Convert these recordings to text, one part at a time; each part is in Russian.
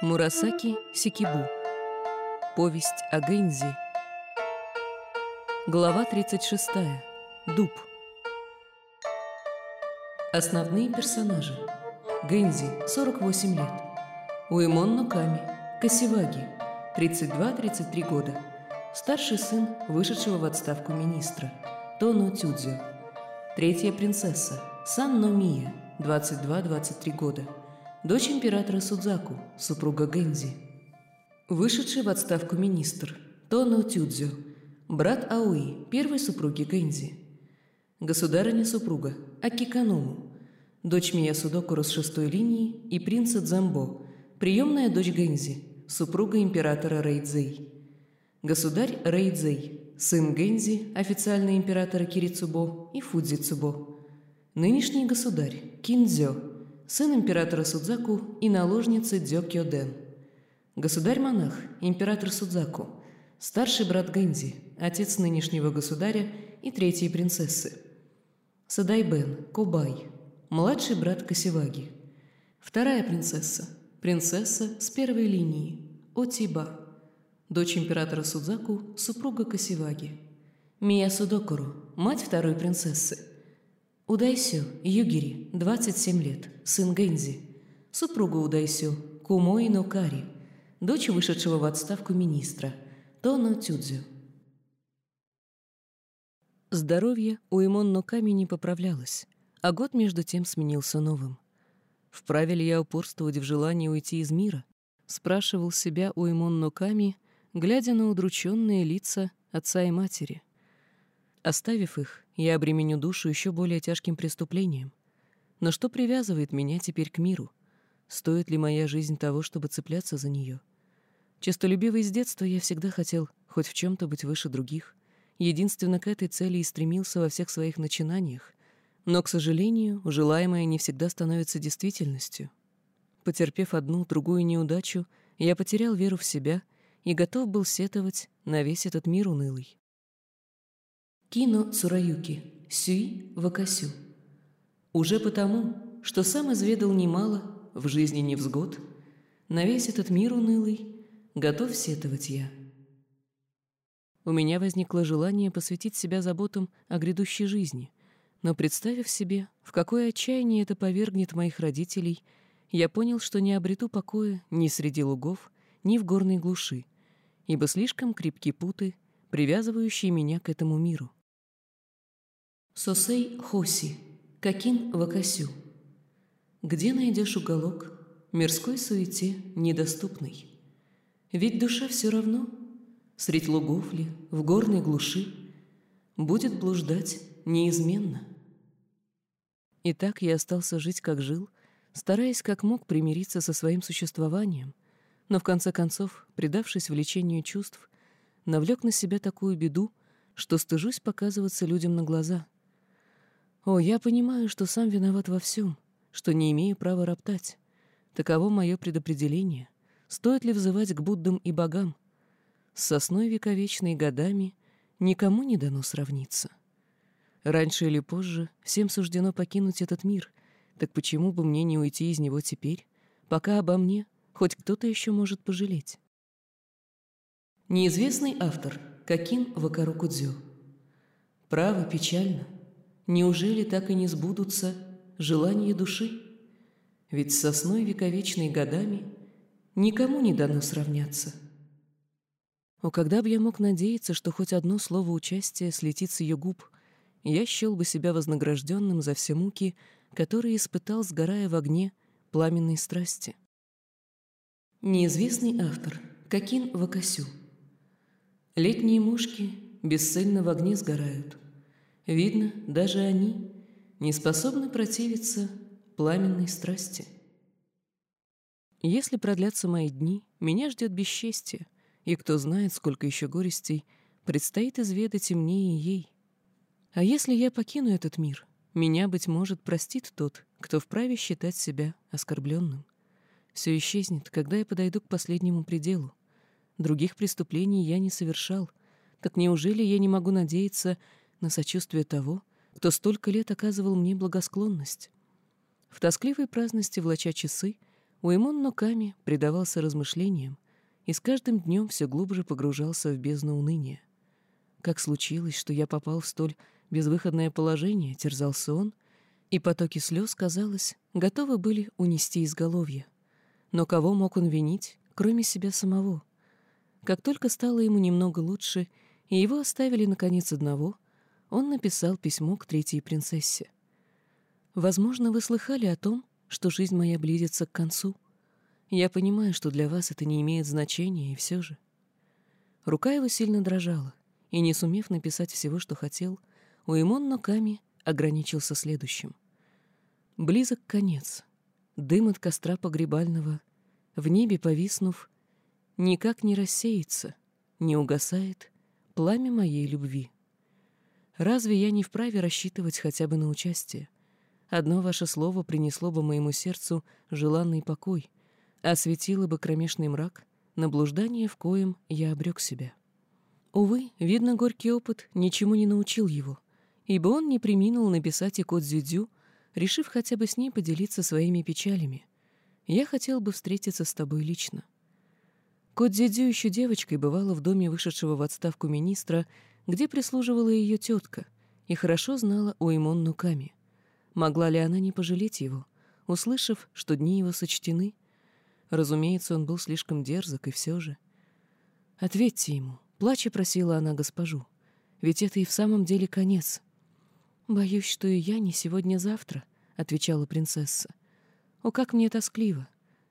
Мурасаки Сикибу. Повесть о Гэнзи. Глава 36. Дуб. Основные персонажи. Гэнзи, 48 лет. Уэмон Ноками, Касиваги, 32-33 года. Старший сын вышедшего в отставку министра. Тоно Тюдзю. Третья принцесса. Сан Номия, 22-23 года дочь императора Судзаку, супруга Гэнзи. Вышедший в отставку министр Тоно Тюдзю, брат Ауи, первой супруги Гэнзи. Государыня-супруга Акиканому, дочь Мия Судокура с шестой линии и принца Дзамбо, приемная дочь Гэнзи, супруга императора Рейдзей. Государь Рейдзей, сын Гэнзи, официальный императора Кирицубо и Фудзицубо. Нынешний государь Киндзё, сын императора Судзаку и наложницы Дзёкёден. Государь-монах, император Судзаку, старший брат Гэнзи, отец нынешнего государя и третьей принцессы. Садайбен, Кобай, младший брат Касиваги. Вторая принцесса, принцесса с первой линии, Отиба, дочь императора Судзаку, супруга Касиваги. Мия Судокуру, мать второй принцессы, Удайсю Югири, 27 лет, сын Гэнзи. Супруга Удайсю Кумои Нокари, дочь вышедшего в отставку министра Тоно Тюдзю. Здоровье у Имон Ноками не поправлялось, а год между тем сменился новым. Вправе ли я упорствовать в желании уйти из мира? Спрашивал себя у Имон Ноками, глядя на удрученные лица отца и матери. Оставив их, я обременю душу еще более тяжким преступлением. Но что привязывает меня теперь к миру? Стоит ли моя жизнь того, чтобы цепляться за нее? Честолюбивый с детства я всегда хотел хоть в чем-то быть выше других. Единственно к этой цели и стремился во всех своих начинаниях. Но, к сожалению, желаемое не всегда становится действительностью. Потерпев одну, другую неудачу, я потерял веру в себя и готов был сетовать на весь этот мир унылый. Кино Цураюки, Сюи Вакасю. Уже потому, что сам изведал немало в жизни невзгод, на весь этот мир унылый готов сетовать я. У меня возникло желание посвятить себя заботам о грядущей жизни, но представив себе, в какое отчаяние это повергнет моих родителей, я понял, что не обрету покоя ни среди лугов, ни в горной глуши, ибо слишком крепки путы, привязывающие меня к этому миру. Сосей Хоси, Какин Вакасю. Где найдешь уголок мирской суете недоступный? Ведь душа все равно, средь лугов ли, в горной глуши, будет блуждать неизменно. И так я остался жить, как жил, стараясь как мог примириться со своим существованием, но в конце концов, предавшись влечению чувств, навлек на себя такую беду, что стыжусь показываться людям на глаза — о, я понимаю, что сам виноват во всем, что не имею права роптать. Таково мое предопределение. Стоит ли взывать к Буддам и богам? С сосной вековечной годами никому не дано сравниться. Раньше или позже всем суждено покинуть этот мир, так почему бы мне не уйти из него теперь, пока обо мне хоть кто-то еще может пожалеть? Неизвестный автор Какин Вакарукудзю. Право печально — Неужели так и не сбудутся желания души? Ведь с сосной вековечной годами никому не дано сравняться. О, когда бы я мог надеяться, что хоть одно слово участия слетит с ее губ, я счел бы себя вознагражденным за все муки, которые испытал, сгорая в огне пламенной страсти. Неизвестный автор Какин Вакасю Летние мушки бесцельно в огне сгорают — Видно, даже они не способны противиться пламенной страсти. Если продлятся мои дни, меня ждет бесчестье, и кто знает, сколько еще горестей предстоит изведать и мне, и ей. А если я покину этот мир, меня, быть может, простит тот, кто вправе считать себя оскорбленным. Все исчезнет, когда я подойду к последнему пределу. Других преступлений я не совершал. Так неужели я не могу надеяться на сочувствие того, кто столько лет оказывал мне благосклонность. В тоскливой праздности, влача часы, Уэмон Ноками предавался размышлениям и с каждым днем все глубже погружался в бездну уныния. Как случилось, что я попал в столь безвыходное положение, терзался он, и потоки слез, казалось, готовы были унести изголовье. Но кого мог он винить, кроме себя самого? Как только стало ему немного лучше, и его оставили, наконец, одного, он написал письмо к третьей принцессе. «Возможно, вы слыхали о том, что жизнь моя близится к концу. Я понимаю, что для вас это не имеет значения, и все же...» Рука его сильно дрожала, и, не сумев написать всего, что хотел, Уэмон Ноками ограничился следующим. Близок конец. Дым от костра погребального, в небе повиснув, никак не рассеется, не угасает пламя моей любви. Разве я не вправе рассчитывать хотя бы на участие? Одно ваше слово принесло бы моему сердцу желанный покой, осветило бы кромешный мрак, на блуждание в коем я обрек себя. Увы, видно, горький опыт ничему не научил его, ибо он не приминул написать и код Зюдзю, решив хотя бы с ней поделиться своими печалями. Я хотел бы встретиться с тобой лично. Кот Дзюдзю еще девочкой бывала в доме вышедшего в отставку министра, где прислуживала ее тетка, и хорошо знала Уэмон Нуками. Могла ли она не пожалеть его, услышав, что дни его сочтены? Разумеется, он был слишком дерзок, и все же. «Ответьте ему», — плача просила она госпожу, — «ведь это и в самом деле конец». «Боюсь, что и я не сегодня-завтра», — отвечала принцесса. «О, как мне тоскливо!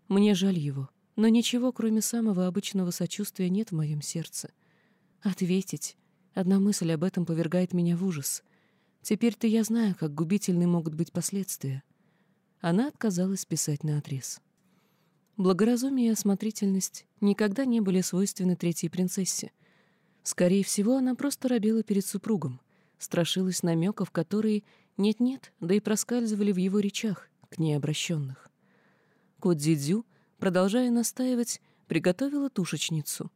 Мне жаль его. Но ничего, кроме самого обычного сочувствия, нет в моем сердце. Ответить. Одна мысль об этом повергает меня в ужас. Теперь-то я знаю, как губительны могут быть последствия. Она отказалась писать на отрез. Благоразумие и осмотрительность никогда не были свойственны третьей принцессе. Скорее всего, она просто робела перед супругом, страшилась намеков, которые нет-нет, да и проскальзывали в его речах, к ней обращенных. Кодзидзю — продолжая настаивать, приготовила тушечницу,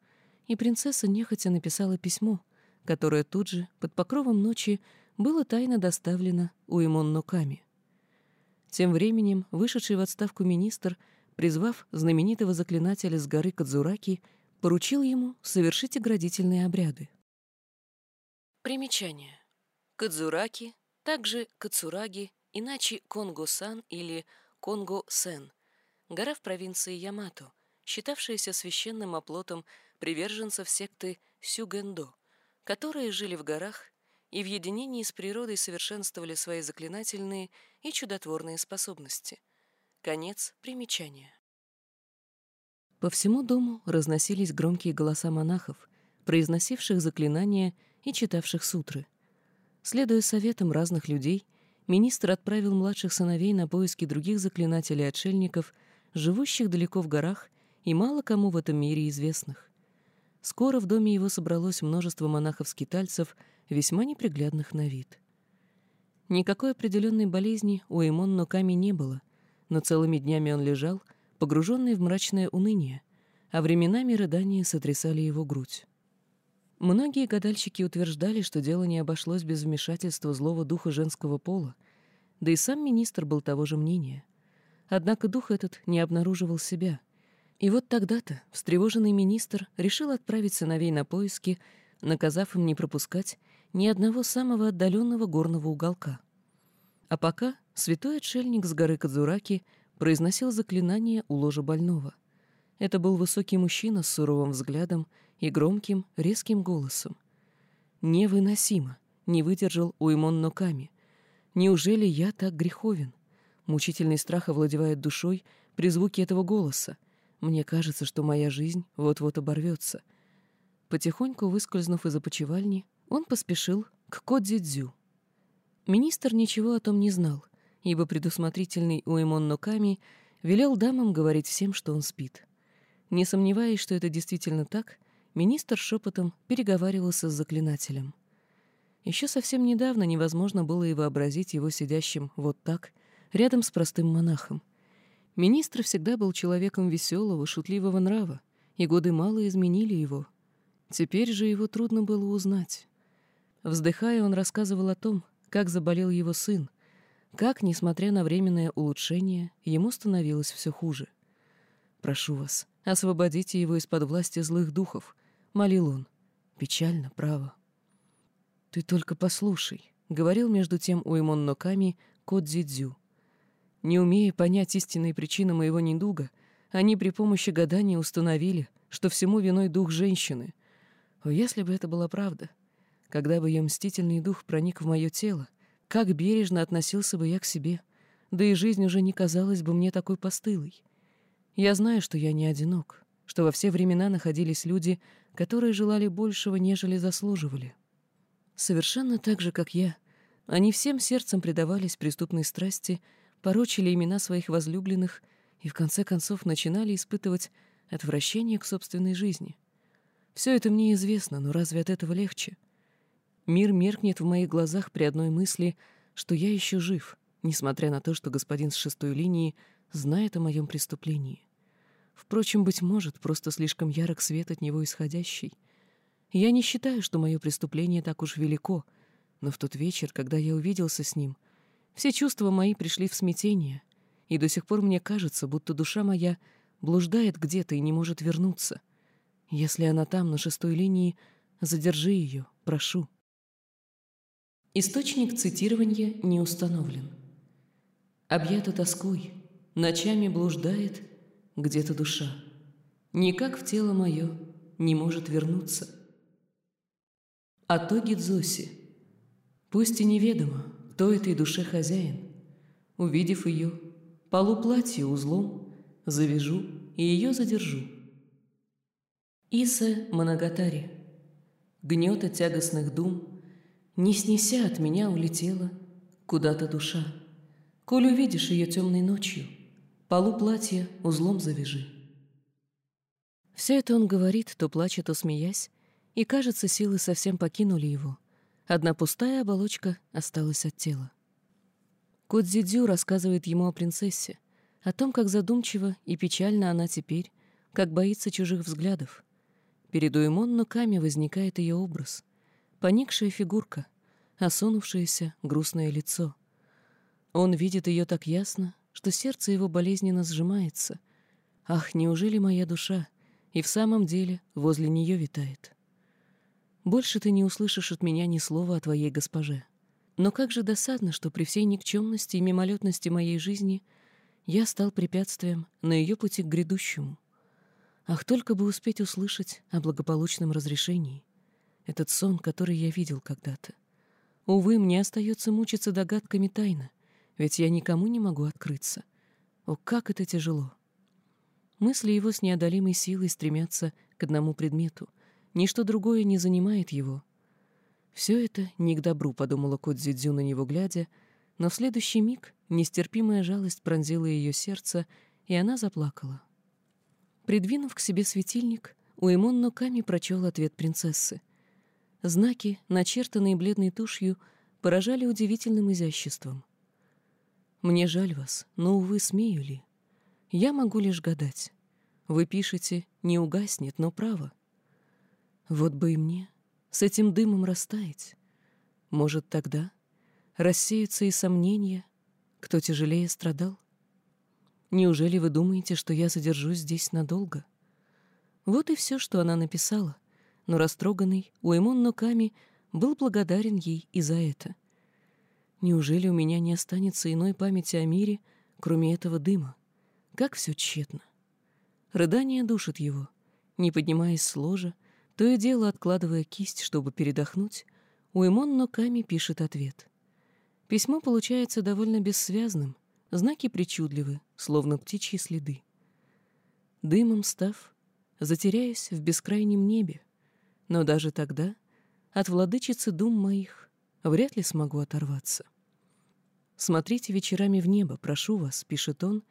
и принцесса нехотя написала письмо, которое тут же, под покровом ночи, было тайно доставлено Уэмон Ноками. Тем временем вышедший в отставку министр, призвав знаменитого заклинателя с горы Кадзураки, поручил ему совершить оградительные обряды. Примечание. Кадзураки, также Кацураги, иначе Конго-сан или Конго-сен — гора в провинции Ямато, считавшаяся священным оплотом приверженцев секты Сюгэндо, которые жили в горах и в единении с природой совершенствовали свои заклинательные и чудотворные способности. Конец примечания. По всему дому разносились громкие голоса монахов, произносивших заклинания и читавших сутры. Следуя советам разных людей, министр отправил младших сыновей на поиски других заклинателей-отшельников — живущих далеко в горах и мало кому в этом мире известных. Скоро в доме его собралось множество монахов-скитальцев, весьма неприглядных на вид. Никакой определенной болезни у Эймон Ноками не было, но целыми днями он лежал, погруженный в мрачное уныние, а временами рыдания сотрясали его грудь. Многие гадальщики утверждали, что дело не обошлось без вмешательства злого духа женского пола, да и сам министр был того же мнения. Однако дух этот не обнаруживал себя. И вот тогда-то встревоженный министр решил отправить сыновей на поиски, наказав им не пропускать ни одного самого отдаленного горного уголка. А пока святой отшельник с горы Кадзураки произносил заклинание у ложа больного. Это был высокий мужчина с суровым взглядом и громким, резким голосом. «Невыносимо!» — не выдержал Уймон Ноками. «Неужели я так греховен? Мучительный страх овладевает душой при звуке этого голоса. Мне кажется, что моя жизнь вот-вот оборвется. Потихоньку выскользнув из опочивальни, он поспешил к Кодзидзю. Министр ничего о том не знал, ибо предусмотрительный Уэмон Ноками велел дамам говорить всем, что он спит. Не сомневаясь, что это действительно так, министр шепотом переговаривался с заклинателем. Еще совсем недавно невозможно было и вообразить его сидящим вот так рядом с простым монахом. Министр всегда был человеком веселого, шутливого нрава, и годы мало изменили его. Теперь же его трудно было узнать. Вздыхая, он рассказывал о том, как заболел его сын, как, несмотря на временное улучшение, ему становилось все хуже. Прошу вас, освободите его из-под власти злых духов», — молил он. Печально, право. «Ты только послушай», — говорил между тем Уэмон Ноками Кодзидзю. Не умея понять истинные причины моего недуга, они при помощи гадания установили, что всему виной дух женщины. О, если бы это была правда! Когда бы ее мстительный дух проник в мое тело, как бережно относился бы я к себе, да и жизнь уже не казалась бы мне такой постылой. Я знаю, что я не одинок, что во все времена находились люди, которые желали большего, нежели заслуживали. Совершенно так же, как я, они всем сердцем предавались преступной страсти — порочили имена своих возлюбленных и в конце концов начинали испытывать отвращение к собственной жизни. Все это мне известно, но разве от этого легче? Мир меркнет в моих глазах при одной мысли, что я еще жив, несмотря на то, что господин с шестой линии знает о моем преступлении. Впрочем, быть может, просто слишком ярок свет от него исходящий. Я не считаю, что мое преступление так уж велико, но в тот вечер, когда я увиделся с ним — все чувства мои пришли в смятение, и до сих пор мне кажется, будто душа моя блуждает где-то и не может вернуться. Если она там, на шестой линии, задержи ее, прошу. Источник цитирования не установлен. Объята тоской, ночами блуждает где-то душа. Никак в тело мое не может вернуться. Атоги Дзоси. Пусть и неведомо, кто этой душе хозяин. Увидев ее, полу платье узлом завяжу и ее задержу. Иса Манагатари. Гнета тягостных дум, не снеся от меня улетела куда-то душа. Коль увидишь ее темной ночью, полу платья узлом завяжи. Все это он говорит, то плачет, то смеясь, и, кажется, силы совсем покинули его — Одна пустая оболочка осталась от тела. Кодзидзю рассказывает ему о принцессе, о том, как задумчиво и печально она теперь, как боится чужих взглядов. Перед Уэмон Нуками возникает ее образ. Поникшая фигурка, осунувшееся грустное лицо. Он видит ее так ясно, что сердце его болезненно сжимается. Ах, неужели моя душа и в самом деле возле нее витает? Больше ты не услышишь от меня ни слова о твоей госпоже. Но как же досадно, что при всей никчемности и мимолетности моей жизни я стал препятствием на ее пути к грядущему. Ах, только бы успеть услышать о благополучном разрешении. Этот сон, который я видел когда-то. Увы, мне остается мучиться догадками тайно, ведь я никому не могу открыться. О, как это тяжело! Мысли его с неодолимой силой стремятся к одному предмету — Ничто другое не занимает его. Все это не к добру, подумала Кодзидзю на него глядя, но в следующий миг нестерпимая жалость пронзила ее сердце, и она заплакала. Придвинув к себе светильник, Уэмон Ноками прочел ответ принцессы. Знаки, начертанные бледной тушью, поражали удивительным изяществом. «Мне жаль вас, но, увы, смею ли? Я могу лишь гадать. Вы пишете «не угаснет», но право. Вот бы и мне с этим дымом растаять. Может, тогда рассеются и сомнения, кто тяжелее страдал? Неужели вы думаете, что я задержусь здесь надолго? Вот и все, что она написала, но растроганный Уэмон Ноками был благодарен ей и за это. Неужели у меня не останется иной памяти о мире, кроме этого дыма? Как все тщетно. Рыдание душит его. Не поднимаясь с ложа, то и дело, откладывая кисть, чтобы передохнуть, Уэмон Ноками пишет ответ. Письмо получается довольно бессвязным, знаки причудливы, словно птичьи следы. Дымом став, затеряюсь в бескрайнем небе, но даже тогда от владычицы дум моих вряд ли смогу оторваться. «Смотрите вечерами в небо, прошу вас», — пишет он,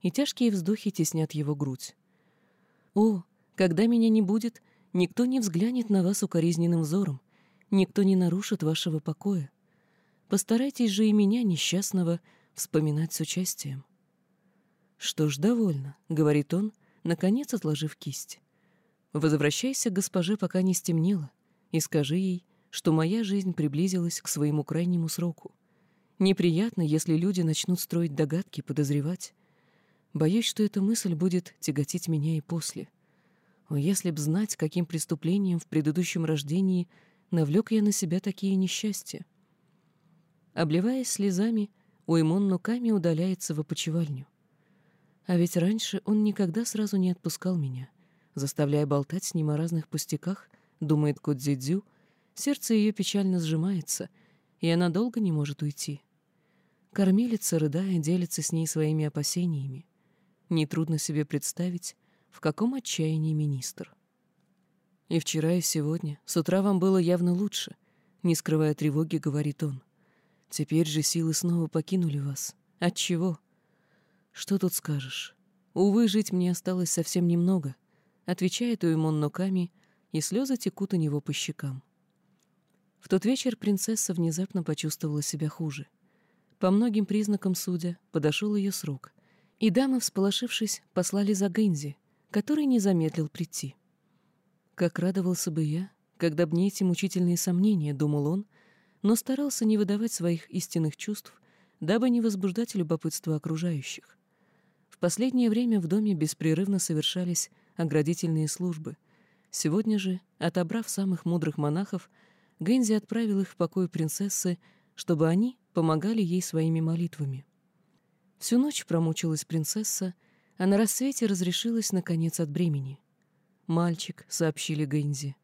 и тяжкие вздохи теснят его грудь. «О, когда меня не будет, Никто не взглянет на вас укоризненным взором, никто не нарушит вашего покоя. Постарайтесь же и меня, несчастного, вспоминать с участием. «Что ж, довольно», — говорит он, наконец отложив кисть. «Возвращайся к госпоже, пока не стемнело, и скажи ей, что моя жизнь приблизилась к своему крайнему сроку. Неприятно, если люди начнут строить догадки, подозревать. Боюсь, что эта мысль будет тяготить меня и после. О, если б знать, каким преступлением в предыдущем рождении навлек я на себя такие несчастья. Обливаясь слезами, Уймон Нуками удаляется в опочивальню. А ведь раньше он никогда сразу не отпускал меня, заставляя болтать с ним о разных пустяках, думает Кодзидзю, сердце ее печально сжимается, и она долго не может уйти. Кормилица, рыдая, делится с ней своими опасениями. Нетрудно себе представить, в каком отчаянии министр. И вчера, и сегодня, с утра вам было явно лучше, не скрывая тревоги, говорит он. Теперь же силы снова покинули вас. От чего? Что тут скажешь? Увы, жить мне осталось совсем немного, отвечает Уэмон Ноками, и слезы текут у него по щекам. В тот вечер принцесса внезапно почувствовала себя хуже. По многим признакам судя, подошел ее срок, и дамы, всполошившись, послали за Гэнзи, который не замедлил прийти. Как радовался бы я, когда б не эти мучительные сомнения, думал он, но старался не выдавать своих истинных чувств, дабы не возбуждать любопытство окружающих. В последнее время в доме беспрерывно совершались оградительные службы. Сегодня же, отобрав самых мудрых монахов, Гэнзи отправил их в покой принцессы, чтобы они помогали ей своими молитвами. Всю ночь промучилась принцесса, а на рассвете разрешилась, наконец, от бремени. «Мальчик», — сообщили Гэнзи.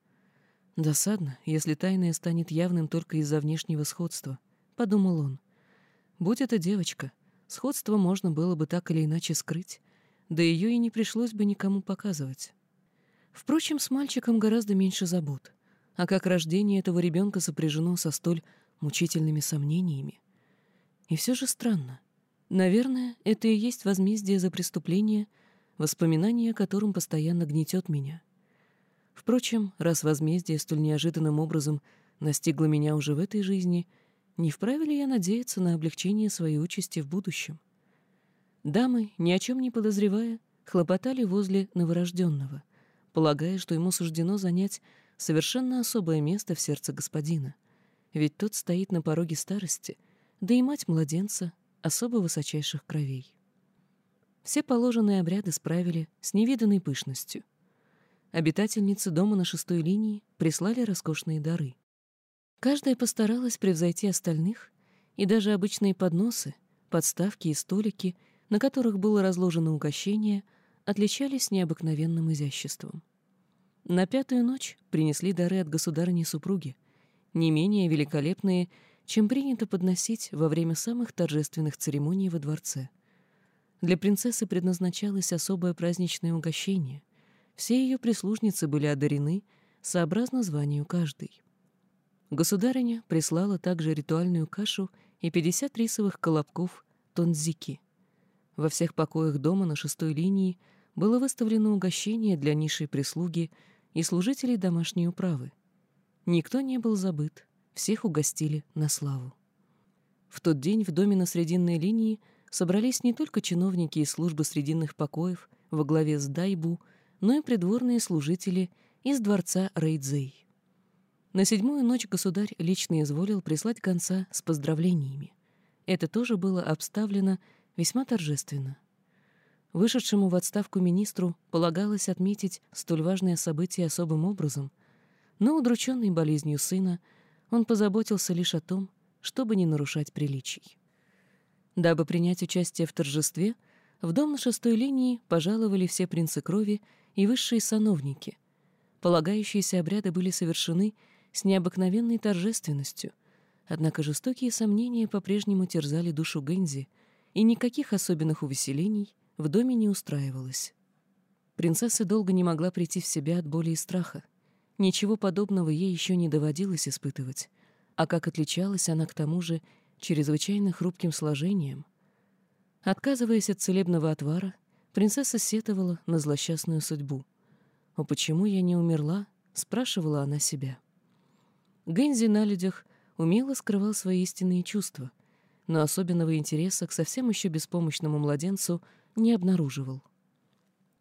«Досадно, если тайное станет явным только из-за внешнего сходства», — подумал он. «Будь это девочка, сходство можно было бы так или иначе скрыть, да ее и не пришлось бы никому показывать. Впрочем, с мальчиком гораздо меньше забот, а как рождение этого ребенка сопряжено со столь мучительными сомнениями. И все же странно. Наверное, это и есть возмездие за преступление, воспоминание о котором постоянно гнетет меня. Впрочем, раз возмездие столь неожиданным образом настигло меня уже в этой жизни, не вправе ли я надеяться на облегчение своей участи в будущем? Дамы, ни о чем не подозревая, хлопотали возле новорожденного, полагая, что ему суждено занять совершенно особое место в сердце господина, ведь тот стоит на пороге старости, да и мать младенца особо высочайших кровей. Все положенные обряды справили с невиданной пышностью. Обитательницы дома на шестой линии прислали роскошные дары. Каждая постаралась превзойти остальных, и даже обычные подносы, подставки и столики, на которых было разложено угощение, отличались необыкновенным изяществом. На пятую ночь принесли дары от государыни-супруги, не менее великолепные, чем принято подносить во время самых торжественных церемоний во дворце. Для принцессы предназначалось особое праздничное угощение. Все ее прислужницы были одарены сообразно званию каждой. Государыня прислала также ритуальную кашу и 50 рисовых колобков тонзики. Во всех покоях дома на шестой линии было выставлено угощение для низшей прислуги и служителей домашней управы. Никто не был забыт, всех угостили на славу. В тот день в доме на Срединной линии собрались не только чиновники из службы Срединных покоев во главе с Дайбу, но и придворные служители из дворца Рейдзей. На седьмую ночь государь лично изволил прислать конца с поздравлениями. Это тоже было обставлено весьма торжественно. Вышедшему в отставку министру полагалось отметить столь важное событие особым образом, но, удрученный болезнью сына, он позаботился лишь о том, чтобы не нарушать приличий. Дабы принять участие в торжестве, в дом на шестой линии пожаловали все принцы крови и высшие сановники. Полагающиеся обряды были совершены с необыкновенной торжественностью, однако жестокие сомнения по-прежнему терзали душу Гэнзи, и никаких особенных увеселений в доме не устраивалось. Принцесса долго не могла прийти в себя от боли и страха. Ничего подобного ей еще не доводилось испытывать. А как отличалась она к тому же чрезвычайно хрупким сложением. Отказываясь от целебного отвара, принцесса сетовала на злосчастную судьбу. «О, почему я не умерла?» — спрашивала она себя. Гэнзи на людях умело скрывал свои истинные чувства, но особенного интереса к совсем еще беспомощному младенцу не обнаруживал.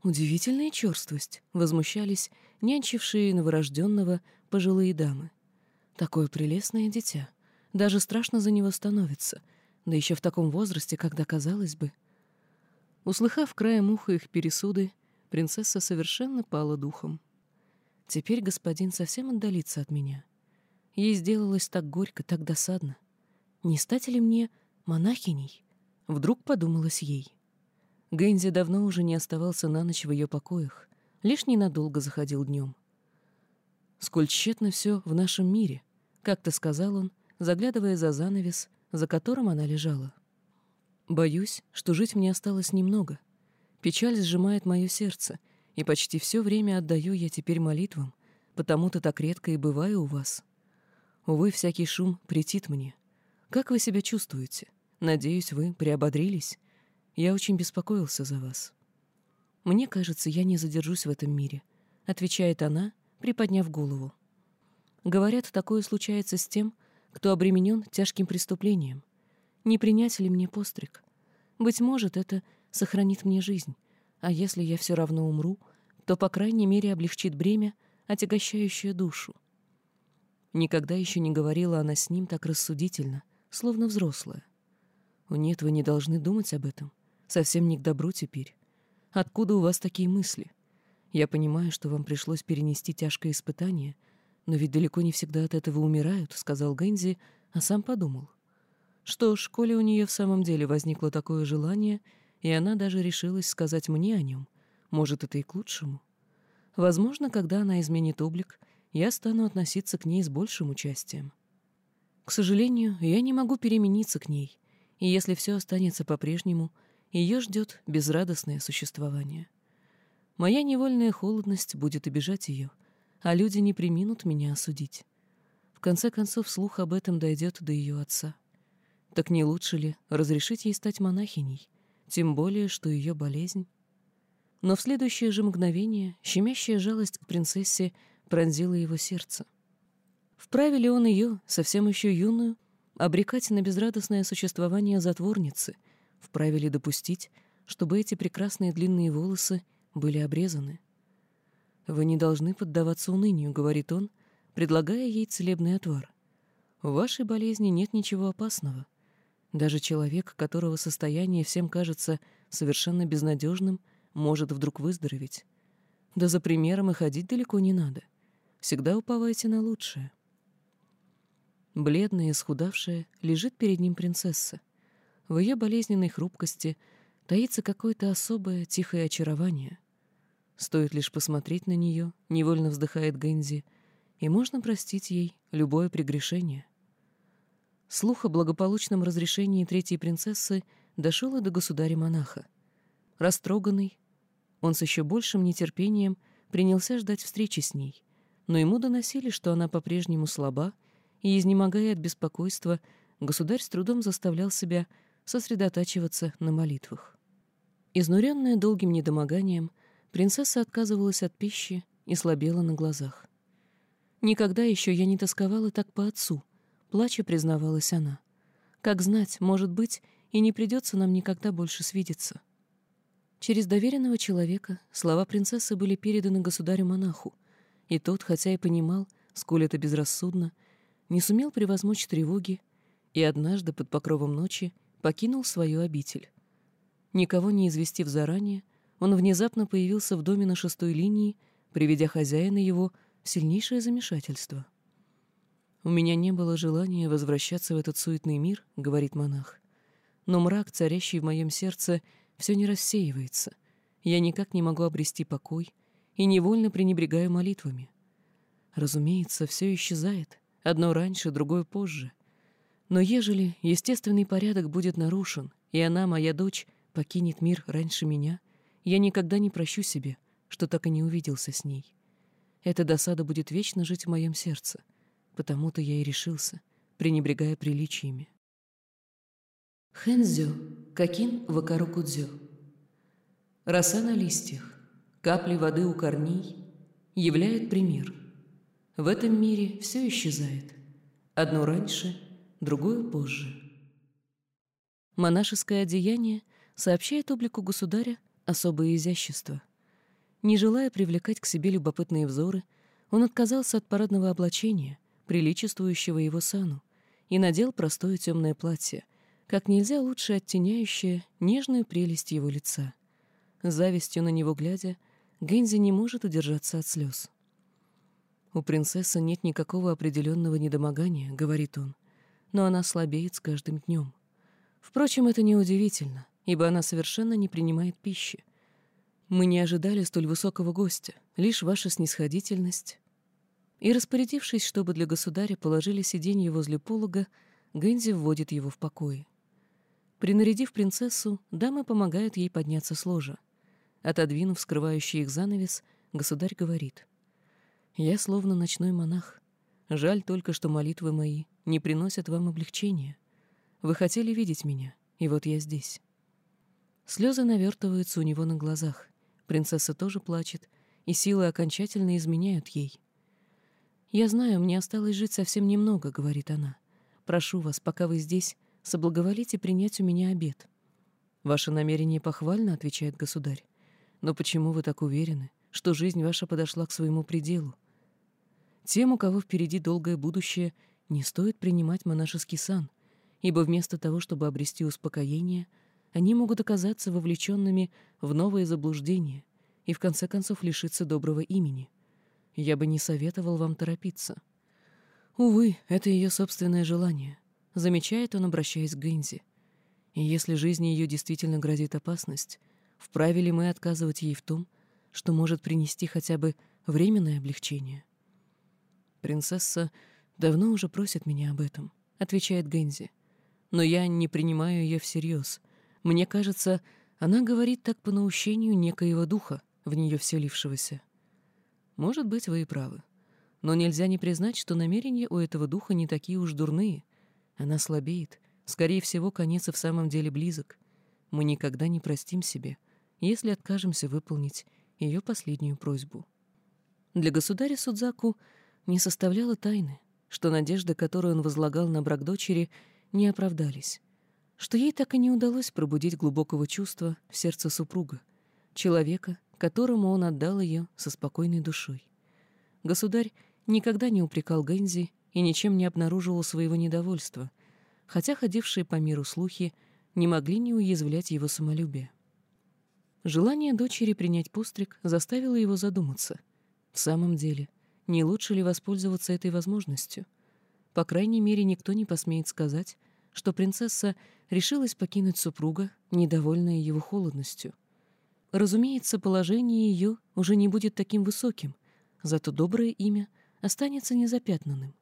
Удивительная черствость, возмущались нянчившие новорожденного пожилые дамы. Такое прелестное дитя. Даже страшно за него становится, да еще в таком возрасте, когда, казалось бы... Услыхав краем уха их пересуды, принцесса совершенно пала духом. Теперь господин совсем отдалится от меня. Ей сделалось так горько, так досадно. Не стать ли мне монахиней? Вдруг подумалось ей. Гэнзи давно уже не оставался на ночь в ее покоях, лишь ненадолго заходил днем. «Сколь тщетно все в нашем мире», — как-то сказал он, заглядывая за занавес, за которым она лежала. «Боюсь, что жить мне осталось немного. Печаль сжимает мое сердце, и почти все время отдаю я теперь молитвам, потому-то так редко и бываю у вас. Увы, всякий шум претит мне. Как вы себя чувствуете? Надеюсь, вы приободрились? Я очень беспокоился за вас». «Мне кажется, я не задержусь в этом мире», — отвечает она, приподняв голову. Говорят, такое случается с тем, кто обременен тяжким преступлением. Не принять ли мне постриг? Быть может, это сохранит мне жизнь, а если я все равно умру, то, по крайней мере, облегчит бремя, отягощающее душу. Никогда еще не говорила она с ним так рассудительно, словно взрослая. «О, нет, вы не должны думать об этом. Совсем не к добру теперь. Откуда у вас такие мысли? Я понимаю, что вам пришлось перенести тяжкое испытание, но ведь далеко не всегда от этого умирают, сказал Гэнзи, а сам подумал. Что ж, коли у нее в самом деле возникло такое желание, и она даже решилась сказать мне о нем, может, это и к лучшему. Возможно, когда она изменит облик, я стану относиться к ней с большим участием. К сожалению, я не могу перемениться к ней, и если все останется по-прежнему, ее ждет безрадостное существование. Моя невольная холодность будет обижать ее, а люди не приминут меня осудить. В конце концов, слух об этом дойдет до ее отца. Так не лучше ли разрешить ей стать монахиней, тем более, что ее болезнь? Но в следующее же мгновение щемящая жалость к принцессе пронзила его сердце. Вправе ли он ее, совсем еще юную, обрекать на безрадостное существование затворницы, вправе ли допустить, чтобы эти прекрасные длинные волосы были обрезаны. «Вы не должны поддаваться унынию», — говорит он, предлагая ей целебный отвар. «В вашей болезни нет ничего опасного. Даже человек, которого состояние всем кажется совершенно безнадежным, может вдруг выздороветь. Да за примером и ходить далеко не надо. Всегда уповайте на лучшее». Бледная и исхудавшая лежит перед ним принцесса. В ее болезненной хрупкости таится какое-то особое тихое очарование. Стоит лишь посмотреть на нее, невольно вздыхает Гэнзи, и можно простить ей любое прегрешение. Слух о благополучном разрешении третьей принцессы дошел и до государя-монаха. Растроганный, он с еще большим нетерпением принялся ждать встречи с ней, но ему доносили, что она по-прежнему слаба, и, изнемогая от беспокойства, государь с трудом заставлял себя сосредотачиваться на молитвах. Изнуренная долгим недомоганием, Принцесса отказывалась от пищи и слабела на глазах. «Никогда еще я не тосковала так по отцу», — плача признавалась она. «Как знать, может быть, и не придется нам никогда больше свидеться». Через доверенного человека слова принцессы были переданы государю-монаху, и тот, хотя и понимал, сколь это безрассудно, не сумел превозмочь тревоги и однажды под покровом ночи покинул свою обитель. Никого не известив заранее, он внезапно появился в доме на шестой линии, приведя хозяина его в сильнейшее замешательство. «У меня не было желания возвращаться в этот суетный мир», — говорит монах. «Но мрак, царящий в моем сердце, все не рассеивается. Я никак не могу обрести покой и невольно пренебрегаю молитвами. Разумеется, все исчезает, одно раньше, другое позже. Но ежели естественный порядок будет нарушен, и она, моя дочь, покинет мир раньше меня — я никогда не прощу себе, что так и не увиделся с ней. Эта досада будет вечно жить в моем сердце, потому-то я и решился, пренебрегая приличиями. Хэнзё, какин вакарукудзё. Роса на листьях, капли воды у корней являют пример. В этом мире все исчезает. Одно раньше, другое позже. Монашеское одеяние сообщает облику государя особое изящество. Не желая привлекать к себе любопытные взоры, он отказался от парадного облачения, приличествующего его сану, и надел простое темное платье, как нельзя лучше оттеняющая нежную прелесть его лица. Завистью на него глядя, Гензи не может удержаться от слез. «У принцессы нет никакого определенного недомогания», — говорит он, «но она слабеет с каждым днем. Впрочем, это неудивительно, ибо она совершенно не принимает пищи. Мы не ожидали столь высокого гостя, лишь ваша снисходительность». И, распорядившись, чтобы для государя положили сиденье возле полога, Гэнзи вводит его в покое. Принарядив принцессу, дамы помогают ей подняться с ложа. Отодвинув скрывающий их занавес, государь говорит — я словно ночной монах. Жаль только, что молитвы мои не приносят вам облегчения. Вы хотели видеть меня, и вот я здесь. Слезы навертываются у него на глазах. Принцесса тоже плачет, и силы окончательно изменяют ей. «Я знаю, мне осталось жить совсем немного», — говорит она. «Прошу вас, пока вы здесь, соблаговолите принять у меня обед». «Ваше намерение похвально», — отвечает государь. «Но почему вы так уверены, что жизнь ваша подошла к своему пределу? Тем, у кого впереди долгое будущее, не стоит принимать монашеский сан, ибо вместо того, чтобы обрести успокоение, они могут оказаться вовлеченными в новые заблуждения и в конце концов лишиться доброго имени. Я бы не советовал вам торопиться. Увы, это ее собственное желание, замечает он, обращаясь к Гэнзи. И если жизни ее действительно грозит опасность, вправе ли мы отказывать ей в том, что может принести хотя бы временное облегчение? «Принцесса давно уже просит меня об этом», — отвечает Гензи. «Но я не принимаю ее всерьез. Мне кажется, она говорит так по наущению некоего духа, в нее вселившегося. Может быть, вы и правы. Но нельзя не признать, что намерения у этого духа не такие уж дурные. Она слабеет. Скорее всего, конец и в самом деле близок. Мы никогда не простим себе, если откажемся выполнить ее последнюю просьбу. Для государя Судзаку не составляло тайны, что надежды, которые он возлагал на брак дочери, не оправдались, что ей так и не удалось пробудить глубокого чувства в сердце супруга, человека, которому он отдал ее со спокойной душой. Государь никогда не упрекал Гэнзи и ничем не обнаруживал своего недовольства, хотя ходившие по миру слухи не могли не уязвлять его самолюбие. Желание дочери принять постриг заставило его задуматься. В самом деле — не лучше ли воспользоваться этой возможностью? По крайней мере, никто не посмеет сказать, что принцесса решилась покинуть супруга, недовольная его холодностью. Разумеется, положение ее уже не будет таким высоким, зато доброе имя останется незапятнанным.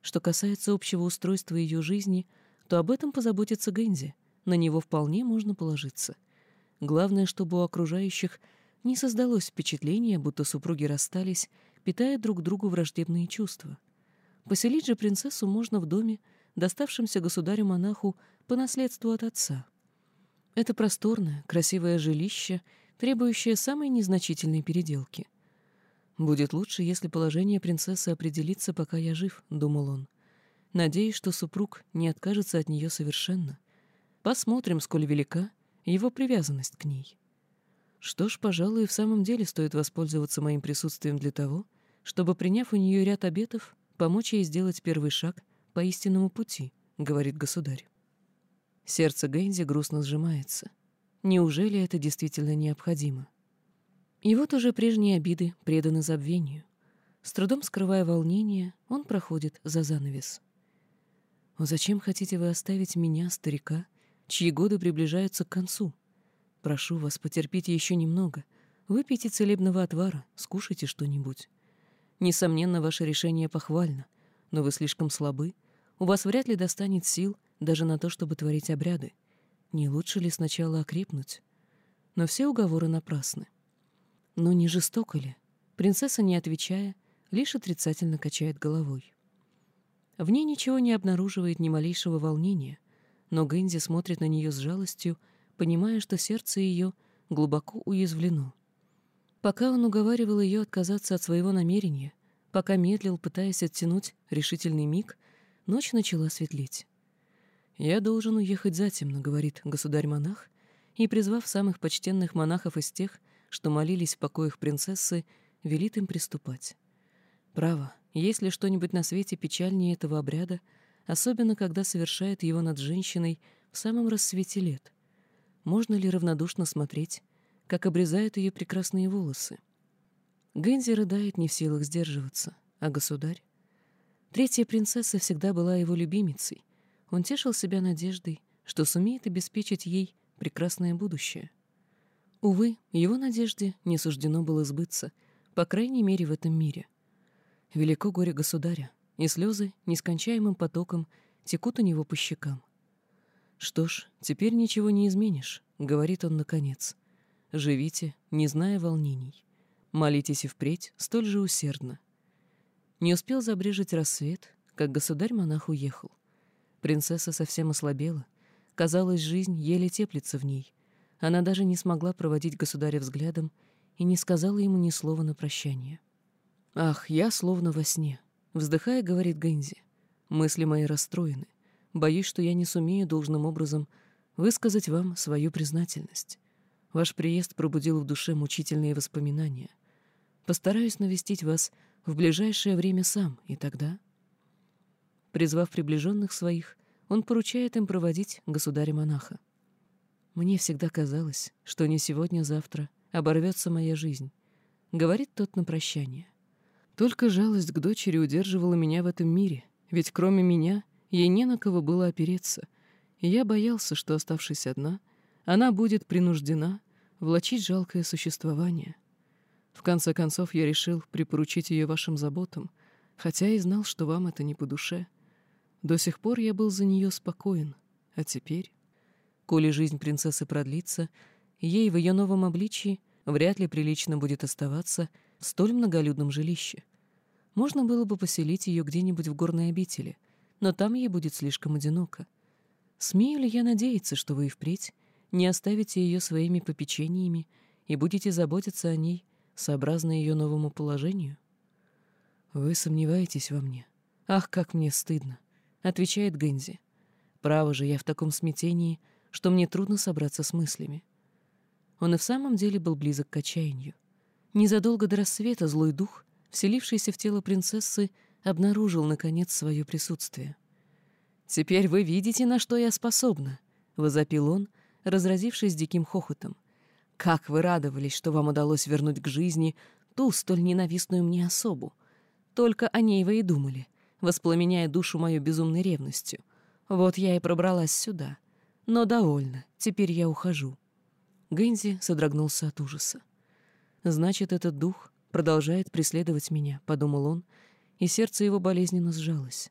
Что касается общего устройства ее жизни, то об этом позаботится Гэнзи, на него вполне можно положиться. Главное, чтобы у окружающих не создалось впечатление, будто супруги расстались питая друг другу враждебные чувства. Поселить же принцессу можно в доме, доставшемся государю-монаху по наследству от отца. Это просторное, красивое жилище, требующее самой незначительной переделки. «Будет лучше, если положение принцессы определится, пока я жив», — думал он. «Надеюсь, что супруг не откажется от нее совершенно. Посмотрим, сколь велика его привязанность к ней». Что ж, пожалуй, в самом деле стоит воспользоваться моим присутствием для того, чтобы, приняв у нее ряд обетов, помочь ей сделать первый шаг по истинному пути, говорит государь. Сердце Гэнзи грустно сжимается. Неужели это действительно необходимо? И вот уже прежние обиды преданы забвению. С трудом скрывая волнение, он проходит за занавес. «О, зачем хотите вы оставить меня, старика, чьи годы приближаются к концу? Прошу вас, потерпите еще немного. Выпейте целебного отвара, скушайте что-нибудь. Несомненно, ваше решение похвально, но вы слишком слабы. У вас вряд ли достанет сил даже на то, чтобы творить обряды. Не лучше ли сначала окрепнуть? Но все уговоры напрасны. Но не жестоко ли? Принцесса, не отвечая, лишь отрицательно качает головой. В ней ничего не обнаруживает ни малейшего волнения, но Гэнзи смотрит на нее с жалостью, понимая, что сердце ее глубоко уязвлено. Пока он уговаривал ее отказаться от своего намерения, пока медлил, пытаясь оттянуть решительный миг, ночь начала светлеть. «Я должен уехать затемно», — говорит государь-монах, и, призвав самых почтенных монахов из тех, что молились в покоях принцессы, велит им приступать. Право, есть ли что-нибудь на свете печальнее этого обряда, особенно когда совершает его над женщиной в самом рассвете лет. Можно ли равнодушно смотреть, как обрезают ее прекрасные волосы? Гэнзи рыдает не в силах сдерживаться, а государь? Третья принцесса всегда была его любимицей. Он тешил себя надеждой, что сумеет обеспечить ей прекрасное будущее. Увы, его надежде не суждено было сбыться, по крайней мере в этом мире. Велико горе государя, и слезы нескончаемым потоком текут у него по щекам. «Что ж, теперь ничего не изменишь», — говорит он наконец. «Живите, не зная волнений. Молитесь и впредь столь же усердно». Не успел забрежить рассвет, как государь-монах уехал. Принцесса совсем ослабела. Казалось, жизнь еле теплится в ней. Она даже не смогла проводить государя взглядом и не сказала ему ни слова на прощание. «Ах, я словно во сне», — вздыхая, говорит Гэнзи. «Мысли мои расстроены. Боюсь, что я не сумею должным образом высказать вам свою признательность. Ваш приезд пробудил в душе мучительные воспоминания. Постараюсь навестить вас в ближайшее время сам, и тогда...» Призвав приближенных своих, он поручает им проводить государя-монаха. «Мне всегда казалось, что не сегодня-завтра оборвется моя жизнь», — говорит тот на прощание. «Только жалость к дочери удерживала меня в этом мире, ведь кроме меня ей не на кого было опереться, и я боялся, что, оставшись одна, она будет принуждена влачить жалкое существование. В конце концов, я решил припоручить ее вашим заботам, хотя и знал, что вам это не по душе». До сих пор я был за нее спокоен, а теперь, коли жизнь принцессы продлится, ей в ее новом обличии вряд ли прилично будет оставаться в столь многолюдном жилище. Можно было бы поселить ее где-нибудь в горной обители, но там ей будет слишком одиноко. Смею ли я надеяться, что вы и впредь не оставите ее своими попечениями и будете заботиться о ней, сообразно ее новому положению? Вы сомневаетесь во мне. Ах, как мне стыдно. — отвечает Гэнзи. «Право же, я в таком смятении, что мне трудно собраться с мыслями». Он и в самом деле был близок к отчаянию. Незадолго до рассвета злой дух, вселившийся в тело принцессы, обнаружил, наконец, свое присутствие. «Теперь вы видите, на что я способна», — возопил он, разразившись диким хохотом. «Как вы радовались, что вам удалось вернуть к жизни ту столь ненавистную мне особу. Только о ней вы и думали воспламеняя душу мою безумной ревностью. Вот я и пробралась сюда. Но довольно, теперь я ухожу. Гэнзи содрогнулся от ужаса. «Значит, этот дух продолжает преследовать меня», — подумал он, и сердце его болезненно сжалось.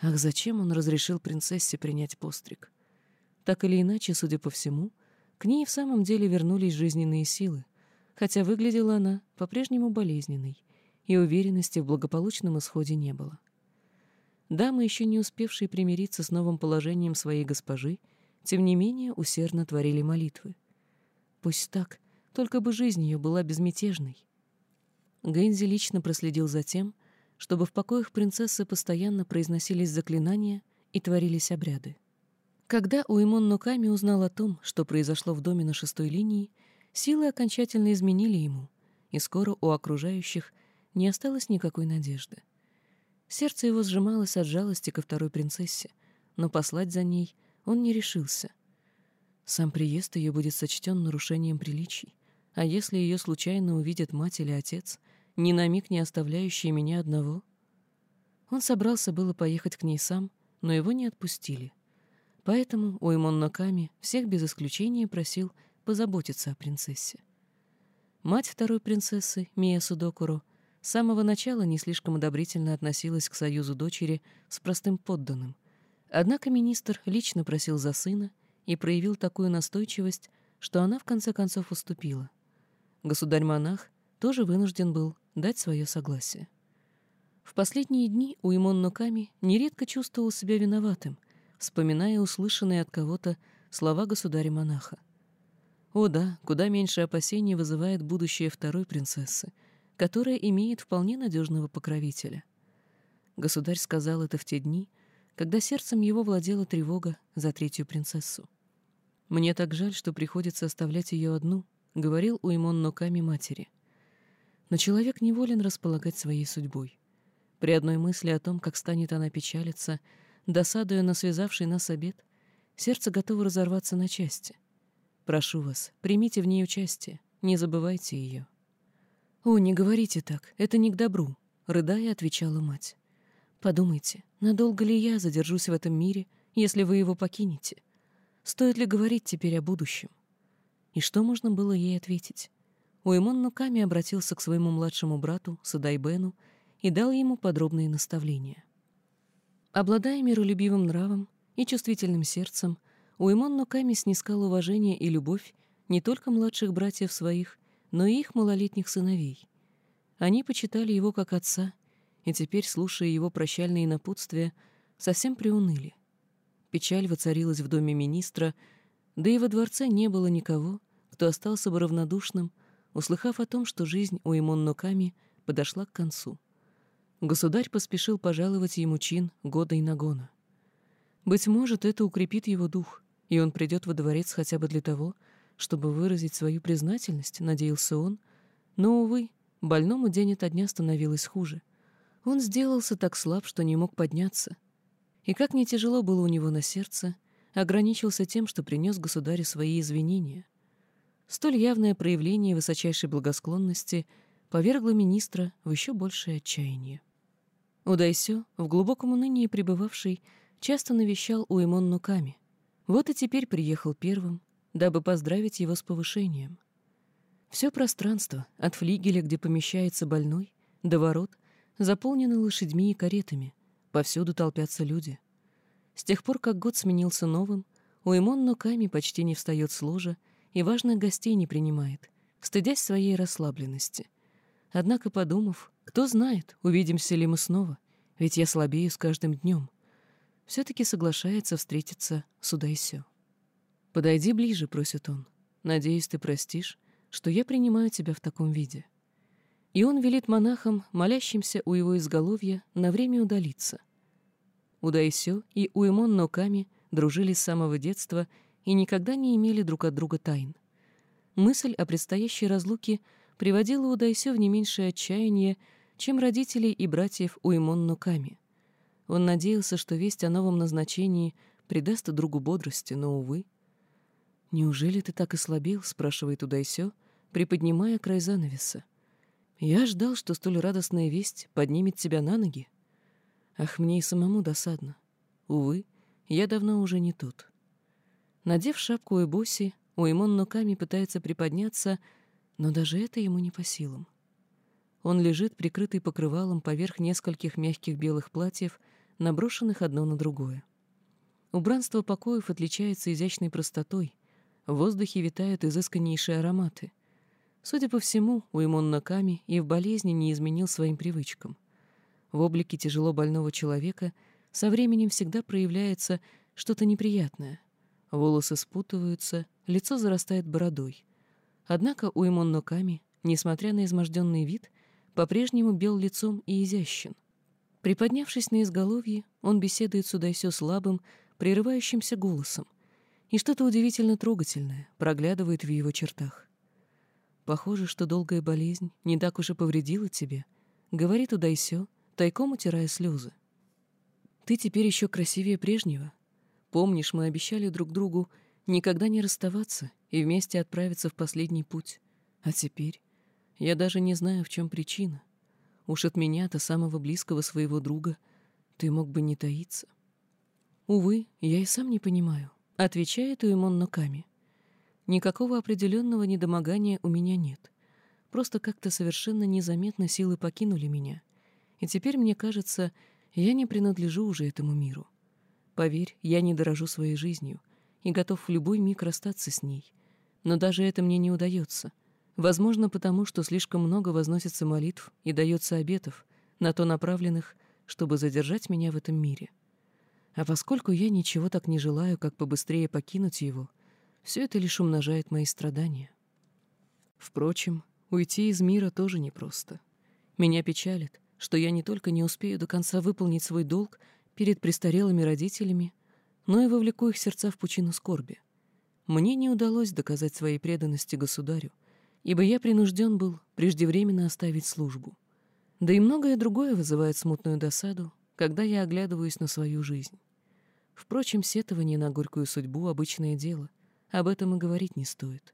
Ах, зачем он разрешил принцессе принять постриг? Так или иначе, судя по всему, к ней в самом деле вернулись жизненные силы, хотя выглядела она по-прежнему болезненной, и уверенности в благополучном исходе не было. Дамы, еще не успевшие примириться с новым положением своей госпожи, тем не менее усердно творили молитвы. Пусть так, только бы жизнь ее была безмятежной. Гэнзи лично проследил за тем, чтобы в покоях принцессы постоянно произносились заклинания и творились обряды. Когда Уэмон Нуками узнал о том, что произошло в доме на шестой линии, силы окончательно изменили ему, и скоро у окружающих не осталось никакой надежды. Сердце его сжималось от жалости ко второй принцессе, но послать за ней он не решился. Сам приезд ее будет сочтен нарушением приличий, а если ее случайно увидят мать или отец, ни на миг не оставляющие меня одного? Он собрался было поехать к ней сам, но его не отпустили. Поэтому Уэмон Наками всех без исключения просил позаботиться о принцессе. Мать второй принцессы, Мия Судокуро, с самого начала не слишком одобрительно относилась к союзу дочери с простым подданным. Однако министр лично просил за сына и проявил такую настойчивость, что она в конце концов уступила. Государь-монах тоже вынужден был дать свое согласие. В последние дни Уимон Ноками нередко чувствовал себя виноватым, вспоминая услышанные от кого-то слова государя-монаха. О да, куда меньше опасений вызывает будущее второй принцессы — которая имеет вполне надежного покровителя. Государь сказал это в те дни, когда сердцем его владела тревога за третью принцессу. «Мне так жаль, что приходится оставлять ее одну», — говорил Уимон Ноками матери. Но человек неволен располагать своей судьбой. При одной мысли о том, как станет она печалиться, досадуя на связавший нас обед, Сердце готово разорваться на части. Прошу вас, примите в ней участие, не забывайте ее. «О, не говорите так, это не к добру», — рыдая отвечала мать. «Подумайте, надолго ли я задержусь в этом мире, если вы его покинете? Стоит ли говорить теперь о будущем?» И что можно было ей ответить? Уэмон Нуками обратился к своему младшему брату, Садайбену, и дал ему подробные наставления. Обладая миролюбивым нравом и чувствительным сердцем, Уэмон Нуками снискал уважение и любовь не только младших братьев своих, но и их малолетних сыновей. Они почитали его как отца, и теперь, слушая его прощальные напутствия, совсем приуныли. Печаль воцарилась в доме министра, да и во дворце не было никого, кто остался бы равнодушным, услыхав о том, что жизнь у Имон Ноками подошла к концу. Государь поспешил пожаловать ему чин года и нагона. Быть может, это укрепит его дух, и он придет во дворец хотя бы для того, чтобы выразить свою признательность, надеялся он, но, увы, больному день ото дня становилось хуже. Он сделался так слаб, что не мог подняться. И как не тяжело было у него на сердце, ограничился тем, что принес государю свои извинения. Столь явное проявление высочайшей благосклонности повергло министра в еще большее отчаяние. Удайсё, в глубоком унынии пребывавший, часто навещал Уэмон Нуками. Вот и теперь приехал первым, дабы поздравить его с повышением. Все пространство, от флигеля, где помещается больной, до ворот, заполнено лошадьми и каретами, повсюду толпятся люди. С тех пор, как год сменился новым, Уэмон Ноками почти не встает с ложа и важных гостей не принимает, стыдясь своей расслабленности. Однако, подумав, кто знает, увидимся ли мы снова, ведь я слабею с каждым днем, все-таки соглашается встретиться сюда и сё. «Подойди ближе», — просит он. «Надеюсь, ты простишь, что я принимаю тебя в таком виде». И он велит монахам, молящимся у его изголовья, на время удалиться. Удайсё и Уэмон Ноками дружили с самого детства и никогда не имели друг от друга тайн. Мысль о предстоящей разлуке приводила Удайсё в не меньшее отчаяние, чем родителей и братьев Уэмон Ноками. Он надеялся, что весть о новом назначении придаст другу бодрости, но, увы, «Неужели ты так ослабел?» — спрашивает Удайсё, приподнимая край занавеса. «Я ждал, что столь радостная весть поднимет тебя на ноги. Ах, мне и самому досадно. Увы, я давно уже не тот». Надев шапку и боси, Уэмон нуками пытается приподняться, но даже это ему не по силам. Он лежит, прикрытый покрывалом поверх нескольких мягких белых платьев, наброшенных одно на другое. Убранство покоев отличается изящной простотой, в воздухе витают изысканнейшие ароматы. Судя по всему, Уимон Наками и в болезни не изменил своим привычкам. В облике тяжело больного человека со временем всегда проявляется что-то неприятное. Волосы спутываются, лицо зарастает бородой. Однако Уимон Ноками, несмотря на изможденный вид, по-прежнему бел лицом и изящен. Приподнявшись на изголовье, он беседует с Удайсё слабым, прерывающимся голосом — и что-то удивительно трогательное проглядывает в его чертах. «Похоже, что долгая болезнь не так уж и повредила тебе», — говорит Удайсё, тайком утирая слезы. «Ты теперь еще красивее прежнего. Помнишь, мы обещали друг другу никогда не расставаться и вместе отправиться в последний путь. А теперь я даже не знаю, в чем причина. Уж от меня-то, самого близкого своего друга, ты мог бы не таиться. Увы, я и сам не понимаю, Отвечает Уэмон Ноками. Никакого определенного недомогания у меня нет. Просто как-то совершенно незаметно силы покинули меня. И теперь, мне кажется, я не принадлежу уже этому миру. Поверь, я не дорожу своей жизнью и готов в любой миг расстаться с ней. Но даже это мне не удается. Возможно, потому что слишком много возносится молитв и дается обетов, на то направленных, чтобы задержать меня в этом мире. А поскольку я ничего так не желаю, как побыстрее покинуть его, все это лишь умножает мои страдания. Впрочем, уйти из мира тоже непросто. Меня печалит, что я не только не успею до конца выполнить свой долг перед престарелыми родителями, но и вовлеку их сердца в пучину скорби. Мне не удалось доказать своей преданности государю, ибо я принужден был преждевременно оставить службу. Да и многое другое вызывает смутную досаду, когда я оглядываюсь на свою жизнь. Впрочем, сетование на горькую судьбу — обычное дело. Об этом и говорить не стоит.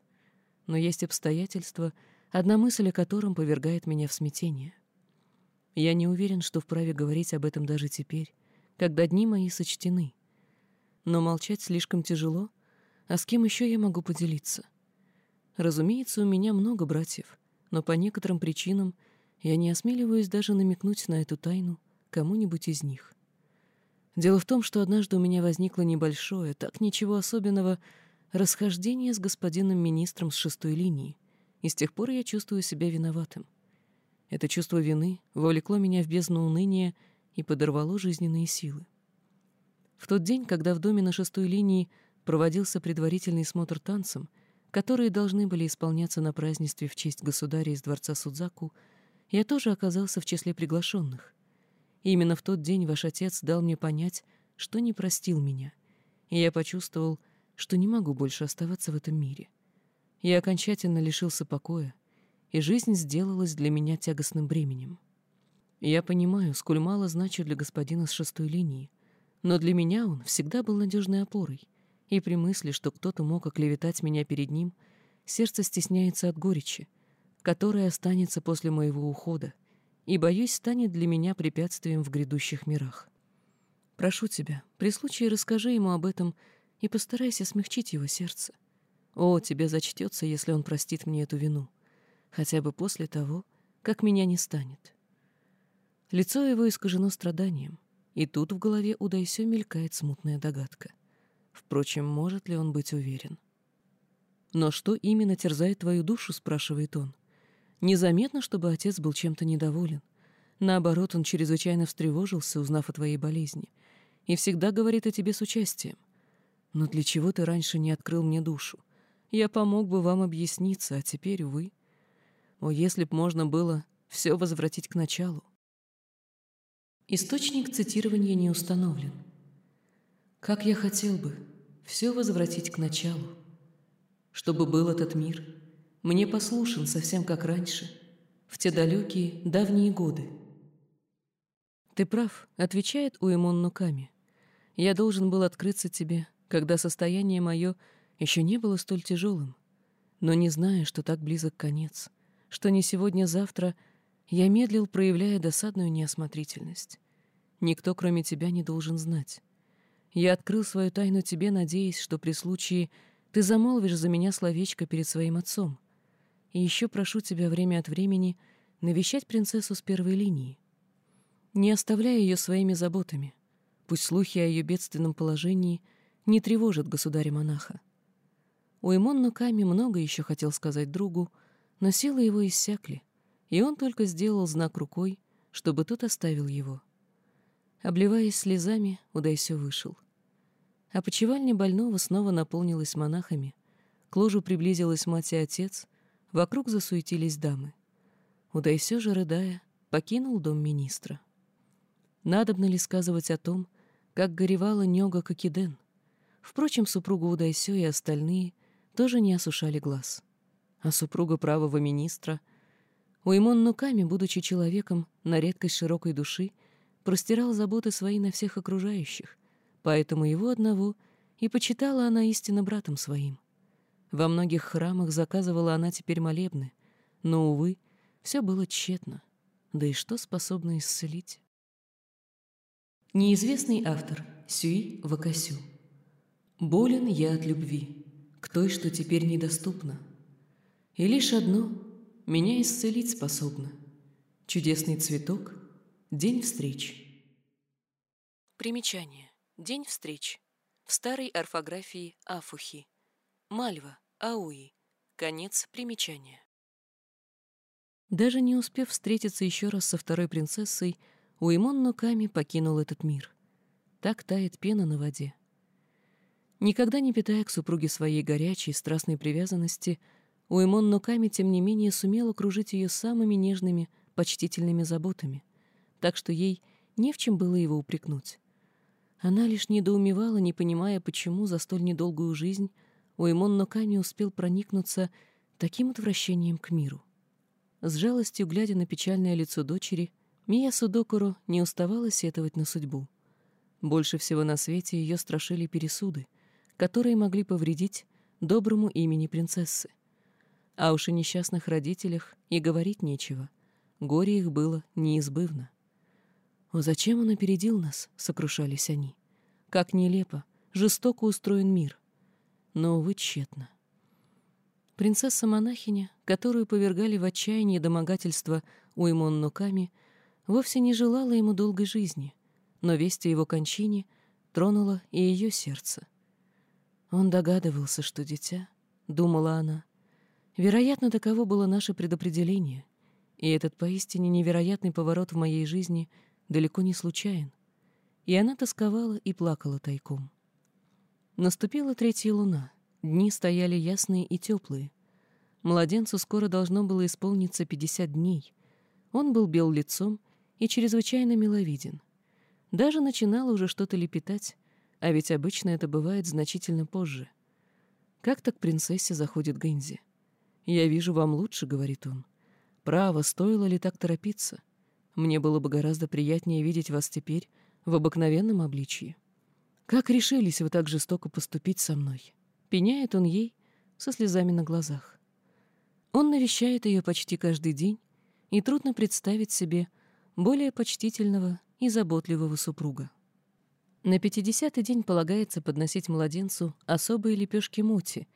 Но есть обстоятельства, одна мысль о котором повергает меня в смятение. Я не уверен, что вправе говорить об этом даже теперь, когда дни мои сочтены. Но молчать слишком тяжело, а с кем еще я могу поделиться? Разумеется, у меня много братьев, но по некоторым причинам я не осмеливаюсь даже намекнуть на эту тайну кому-нибудь из них. Дело в том, что однажды у меня возникло небольшое, так ничего особенного, расхождение с господином министром с шестой линии, и с тех пор я чувствую себя виноватым. Это чувство вины вовлекло меня в бездну уныния и подорвало жизненные силы. В тот день, когда в доме на шестой линии проводился предварительный смотр танцем, которые должны были исполняться на празднестве в честь государя из дворца Судзаку, я тоже оказался в числе приглашенных. И именно в тот день ваш отец дал мне понять, что не простил меня, и я почувствовал, что не могу больше оставаться в этом мире. Я окончательно лишился покоя, и жизнь сделалась для меня тягостным бременем. Я понимаю, сколь мало значит для господина с шестой линии, но для меня он всегда был надежной опорой, и при мысли, что кто-то мог оклеветать меня перед ним, сердце стесняется от горечи, которая останется после моего ухода, и, боюсь, станет для меня препятствием в грядущих мирах. Прошу тебя, при случае расскажи ему об этом и постарайся смягчить его сердце. О, тебе зачтется, если он простит мне эту вину, хотя бы после того, как меня не станет. Лицо его искажено страданием, и тут в голове у Дайсё мелькает смутная догадка. Впрочем, может ли он быть уверен? «Но что именно терзает твою душу?» — спрашивает он. Незаметно, чтобы отец был чем-то недоволен. Наоборот, он чрезвычайно встревожился, узнав о твоей болезни, и всегда говорит о тебе с участием. Но для чего ты раньше не открыл мне душу? Я помог бы вам объясниться, а теперь, увы. О, если б можно было все возвратить к началу. Источник цитирования не установлен. Как я хотел бы все возвратить к началу, чтобы был этот мир — мне послушен совсем как раньше, в те далекие давние годы. «Ты прав», — отвечает Уэмон Нуками. «Я должен был открыться тебе, когда состояние мое еще не было столь тяжелым, но не зная, что так близок конец, что не сегодня-завтра я медлил, проявляя досадную неосмотрительность. Никто, кроме тебя, не должен знать. Я открыл свою тайну тебе, надеясь, что при случае ты замолвишь за меня словечко перед своим отцом, и еще прошу тебя время от времени навещать принцессу с первой линии. Не оставляй ее своими заботами. Пусть слухи о ее бедственном положении не тревожат государя-монаха. Уэмон Нуками много еще хотел сказать другу, но силы его иссякли, и он только сделал знак рукой, чтобы тот оставил его. Обливаясь слезами, Удайсё вышел. А почевальня больного снова наполнилась монахами, к ложу приблизилась мать и отец, Вокруг засуетились дамы. Удайсё же, рыдая, покинул дом министра. Надобно ли сказывать о том, как горевала Нёга Кокиден? Впрочем, супруга Удайсё и остальные тоже не осушали глаз. А супруга правого министра, Уймон Нуками, будучи человеком на редкость широкой души, простирал заботы свои на всех окружающих, поэтому его одного и почитала она истинно братом своим. Во многих храмах заказывала она теперь молебны, но, увы, все было тщетно. Да и что способно исцелить? Неизвестный автор Сюи Вакасю. Болен я от любви, к той, что теперь недоступна. И лишь одно меня исцелить способно. Чудесный цветок, день встреч. Примечание. День встреч. В старой орфографии Афухи. Мальва, Ауи. Конец примечания. Даже не успев встретиться еще раз со второй принцессой, Уимон Ноками покинул этот мир. Так тает пена на воде. Никогда не питая к супруге своей горячей, страстной привязанности, Уимон Ноками, тем не менее, сумел окружить ее самыми нежными, почтительными заботами, так что ей не в чем было его упрекнуть. Она лишь недоумевала, не понимая, почему за столь недолгую жизнь Уэмон Ноками успел проникнуться таким отвращением к миру. С жалостью, глядя на печальное лицо дочери, Мия Судокуро не уставала сетовать на судьбу. Больше всего на свете ее страшили пересуды, которые могли повредить доброму имени принцессы. А уж о несчастных родителях и говорить нечего. Горе их было неизбывно. «О, зачем он опередил нас?» — сокрушались они. «Как нелепо, жестоко устроен мир». Но, увы, тщетно. Принцесса-монахиня, которую повергали в отчаяние домогательства Уймон Нуками, вовсе не желала ему долгой жизни, но весть о его кончине тронула и ее сердце. Он догадывался, что дитя, — думала она, — вероятно, таково было наше предопределение, и этот поистине невероятный поворот в моей жизни далеко не случайен. И она тосковала и плакала тайком. Наступила третья луна, дни стояли ясные и теплые. Младенцу скоро должно было исполниться пятьдесят дней. Он был бел лицом и чрезвычайно миловиден. Даже начинал уже что-то лепетать, а ведь обычно это бывает значительно позже. Как так принцессе заходит Гэнзи? «Я вижу, вам лучше», — говорит он. «Право, стоило ли так торопиться? Мне было бы гораздо приятнее видеть вас теперь в обыкновенном обличии». «Как решились вы так жестоко поступить со мной?» Пеняет он ей со слезами на глазах. Он навещает ее почти каждый день, и трудно представить себе более почтительного и заботливого супруга. На пятидесятый день полагается подносить младенцу особые лепешки мути,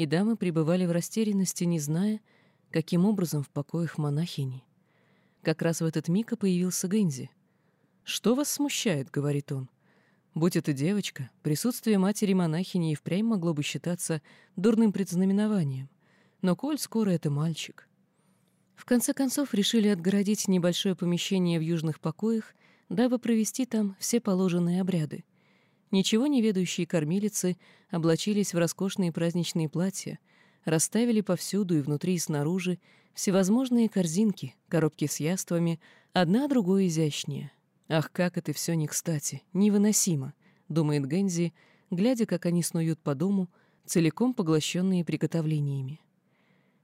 и дамы пребывали в растерянности, не зная, каким образом в покоях монахини. Как раз в этот миг появился Гэнзи. «Что вас смущает?» — говорит он. Будь это девочка, присутствие матери-монахини и впрямь могло бы считаться дурным предзнаменованием. Но коль скоро это мальчик. В конце концов решили отгородить небольшое помещение в южных покоях, дабы провести там все положенные обряды. Ничего не ведающие кормилицы облачились в роскошные праздничные платья, расставили повсюду и внутри и снаружи всевозможные корзинки, коробки с яствами, одна другой изящнее — «Ах, как это все не кстати, невыносимо», — думает Гензи, глядя, как они снуют по дому, целиком поглощенные приготовлениями.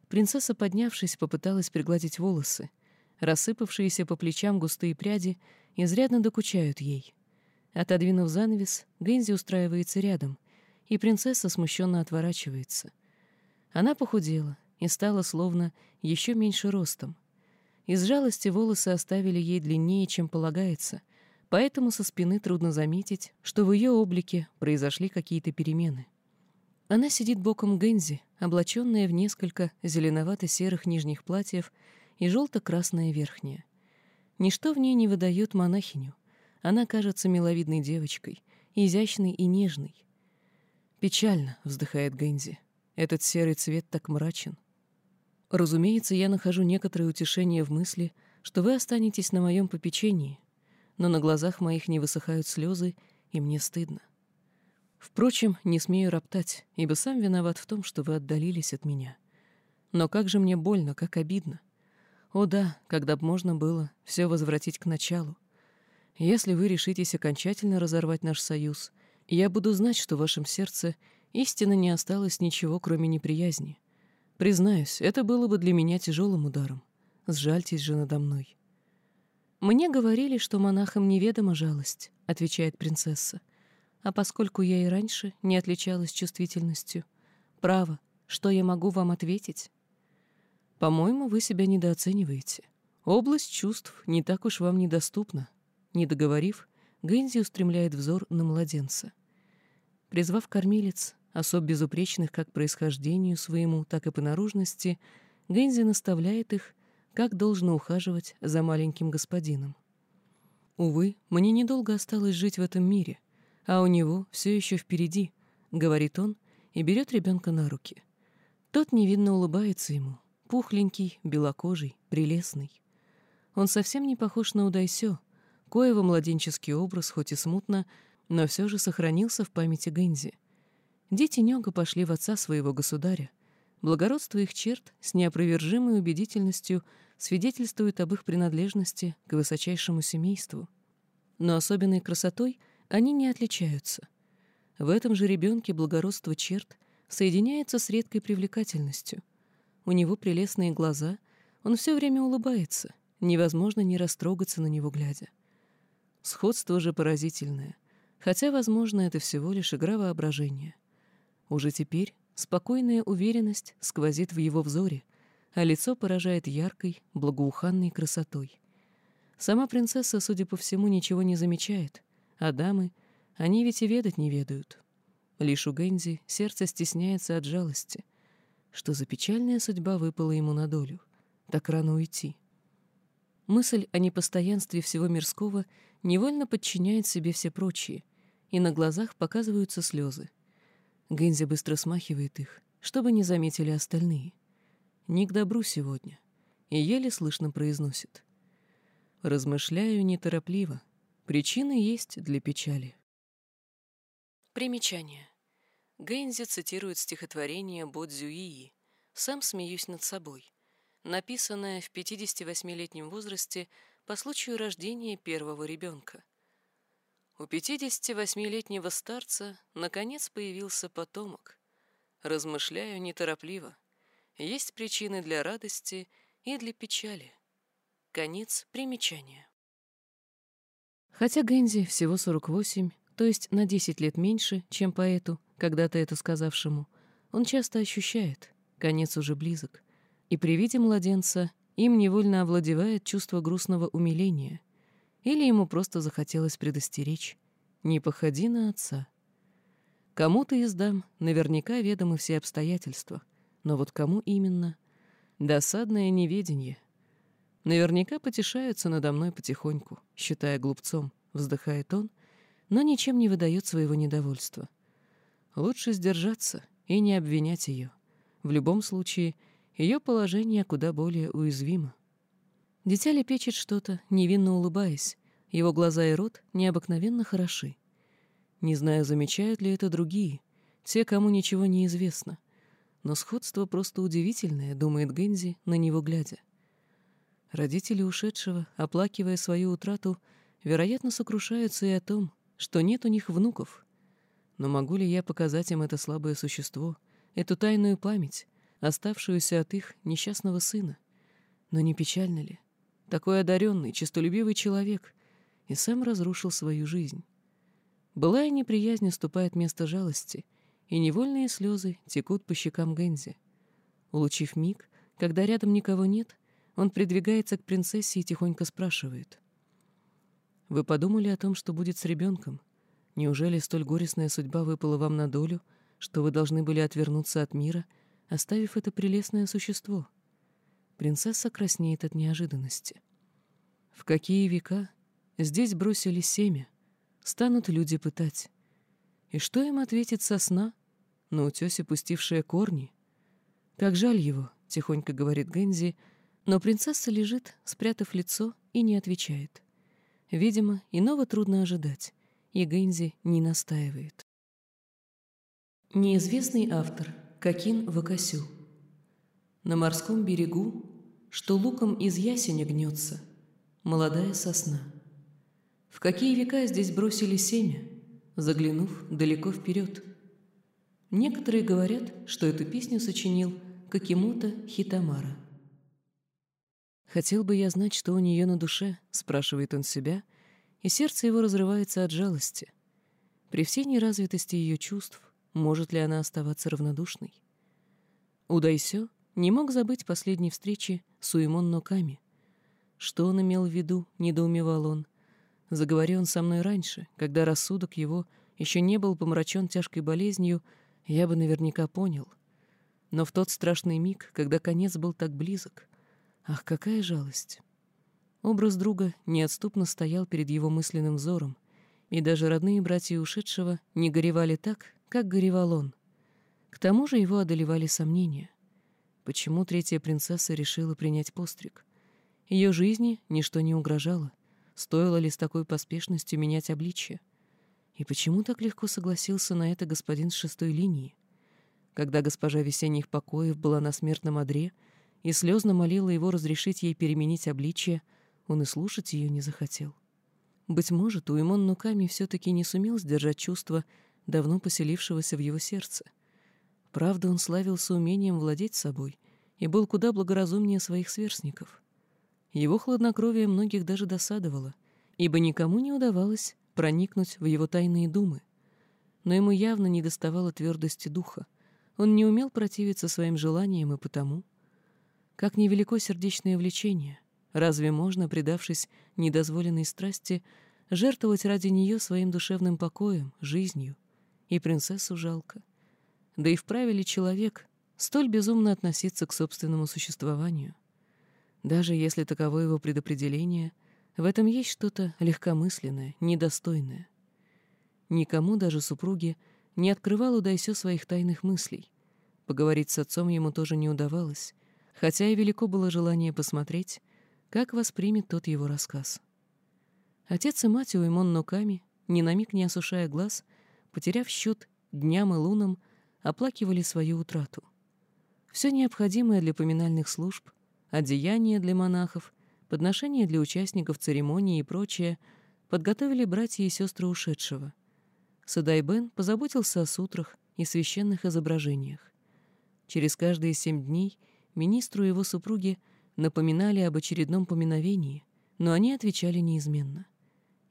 Принцесса, поднявшись, попыталась пригладить волосы. Рассыпавшиеся по плечам густые пряди изрядно докучают ей. Отодвинув занавес, Гензи устраивается рядом, и принцесса смущенно отворачивается. Она похудела и стала словно еще меньше ростом — из жалости волосы оставили ей длиннее, чем полагается, поэтому со спины трудно заметить, что в ее облике произошли какие-то перемены. Она сидит боком Гензи, облаченная в несколько зеленовато-серых нижних платьев и желто-красное верхнее. Ничто в ней не выдает монахиню. Она кажется миловидной девочкой, изящной и нежной. «Печально», — вздыхает Гензи. «Этот серый цвет так мрачен. Разумеется, я нахожу некоторое утешение в мысли, что вы останетесь на моем попечении, но на глазах моих не высыхают слезы, и мне стыдно. Впрочем, не смею роптать, ибо сам виноват в том, что вы отдалились от меня. Но как же мне больно, как обидно. О да, когда б можно было все возвратить к началу. Если вы решитесь окончательно разорвать наш союз, я буду знать, что в вашем сердце истинно не осталось ничего, кроме неприязни. Признаюсь, это было бы для меня тяжелым ударом. Сжальтесь же надо мной. «Мне говорили, что монахам неведома жалость», — отвечает принцесса. «А поскольку я и раньше не отличалась чувствительностью, право, что я могу вам ответить?» «По-моему, вы себя недооцениваете. Область чувств не так уж вам недоступна». Не договорив, Гэнзи устремляет взор на младенца. Призвав кормилец, особ безупречных как происхождению своему, так и по наружности, Гэнзи наставляет их, как должно ухаживать за маленьким господином. «Увы, мне недолго осталось жить в этом мире, а у него все еще впереди», — говорит он и берет ребенка на руки. Тот невинно улыбается ему, пухленький, белокожий, прелестный. Он совсем не похож на Удайсё, коего младенческий образ, хоть и смутно, но все же сохранился в памяти Гэнзи — Дети Нёга пошли в отца своего государя. Благородство их черт с неопровержимой убедительностью свидетельствует об их принадлежности к высочайшему семейству. Но особенной красотой они не отличаются. В этом же ребенке благородство черт соединяется с редкой привлекательностью. У него прелестные глаза, он все время улыбается, невозможно не растрогаться на него глядя. Сходство же поразительное. хотя, возможно, это всего лишь игра воображения. Уже теперь спокойная уверенность сквозит в его взоре, а лицо поражает яркой, благоуханной красотой. Сама принцесса, судя по всему, ничего не замечает, а дамы, они ведь и ведать не ведают. Лишь у Гэнзи сердце стесняется от жалости. Что за печальная судьба выпала ему на долю? Так рано уйти. Мысль о непостоянстве всего мирского невольно подчиняет себе все прочие, и на глазах показываются слезы. Гэнзи быстро смахивает их, чтобы не заметили остальные. Не к добру сегодня. И еле слышно произносит. Размышляю неторопливо. Причины есть для печали. Примечание. Гэнзи цитирует стихотворение Бодзюии «Сам смеюсь над собой», написанное в 58-летнем возрасте по случаю рождения первого ребенка. У 58-летнего старца наконец появился потомок. Размышляю неторопливо. Есть причины для радости и для печали. Конец примечания. Хотя Гэнзи всего 48, то есть на 10 лет меньше, чем поэту, когда-то это сказавшему, он часто ощущает, конец уже близок, и при виде младенца им невольно овладевает чувство грустного умиления, или ему просто захотелось предостеречь «Не походи на отца». Кому-то из дам наверняка ведомы все обстоятельства, но вот кому именно? Досадное неведение. Наверняка потешаются надо мной потихоньку, считая глупцом, вздыхает он, но ничем не выдает своего недовольства. Лучше сдержаться и не обвинять ее. В любом случае, ее положение куда более уязвимо. Дитя лепечет что-то, невинно улыбаясь. Его глаза и рот необыкновенно хороши. Не знаю, замечают ли это другие, те, кому ничего не известно. Но сходство просто удивительное, думает Гензи, на него глядя. Родители ушедшего, оплакивая свою утрату, вероятно, сокрушаются и о том, что нет у них внуков. Но могу ли я показать им это слабое существо, эту тайную память, оставшуюся от их несчастного сына? Но не печально ли? Такой одаренный, честолюбивый человек и сам разрушил свою жизнь. Былая неприязнь уступает место жалости, и невольные слезы текут по щекам Гензи. Улучив миг, когда рядом никого нет, он придвигается к принцессе и тихонько спрашивает. Вы подумали о том, что будет с ребенком? Неужели столь горестная судьба выпала вам на долю, что вы должны были отвернуться от мира, оставив это прелестное существо? Принцесса краснеет от неожиданности. В какие века здесь бросили семя, станут люди пытать. И что им ответит сосна, на утесе пустившая корни? Как жаль его, — тихонько говорит Гензи, но принцесса лежит, спрятав лицо, и не отвечает. Видимо, иного трудно ожидать, и Гэнзи не настаивает. Неизвестный автор Какин Вакасю На морском берегу, что луком из ясеня гнется, молодая сосна. В какие века здесь бросили семя, заглянув далеко вперед? Некоторые говорят, что эту песню сочинил Какимото Хитамара – «Хотел бы я знать, что у нее на душе», — спрашивает он себя, и сердце его разрывается от жалости. При всей неразвитости ее чувств, может ли она оставаться равнодушной? Удайсё не мог забыть последней встречи с Уимон Ноками. Что он имел в виду, недоумевал он. Заговори он со мной раньше, когда рассудок его еще не был помрачен тяжкой болезнью, я бы наверняка понял. Но в тот страшный миг, когда конец был так близок, Ах, какая жалость! Образ друга неотступно стоял перед его мысленным взором, и даже родные братья ушедшего не горевали так, как горевал он. К тому же его одолевали сомнения. Почему третья принцесса решила принять постриг? Ее жизни ничто не угрожало. Стоило ли с такой поспешностью менять обличье? И почему так легко согласился на это господин с шестой линии? Когда госпожа весенних покоев была на смертном одре — и слезно молила его разрешить ей переменить обличие, он и слушать ее не захотел. Быть может, Уимон Нуками все-таки не сумел сдержать чувство, давно поселившегося в его сердце. Правда, он славился умением владеть собой и был куда благоразумнее своих сверстников. Его хладнокровие многих даже досадовало, ибо никому не удавалось проникнуть в его тайные думы. Но ему явно не доставало твердости духа. Он не умел противиться своим желаниям и потому... Как невелико сердечное влечение. Разве можно, предавшись недозволенной страсти, жертвовать ради нее своим душевным покоем, жизнью? И принцессу жалко. Да и вправе ли человек столь безумно относиться к собственному существованию? Даже если таково его предопределение, в этом есть что-то легкомысленное, недостойное. Никому, даже супруге, не открывал Удайсё своих тайных мыслей. Поговорить с отцом ему тоже не удавалось, хотя и велико было желание посмотреть, как воспримет тот его рассказ. Отец и мать Уэмон Ноками, ни на миг не осушая глаз, потеряв счет дням и лунам, оплакивали свою утрату. Все необходимое для поминальных служб, одеяния для монахов, подношения для участников церемонии и прочее подготовили братья и сестры ушедшего. Садайбен позаботился о сутрах и священных изображениях. Через каждые семь дней министру и его супруге напоминали об очередном поминовении, но они отвечали неизменно.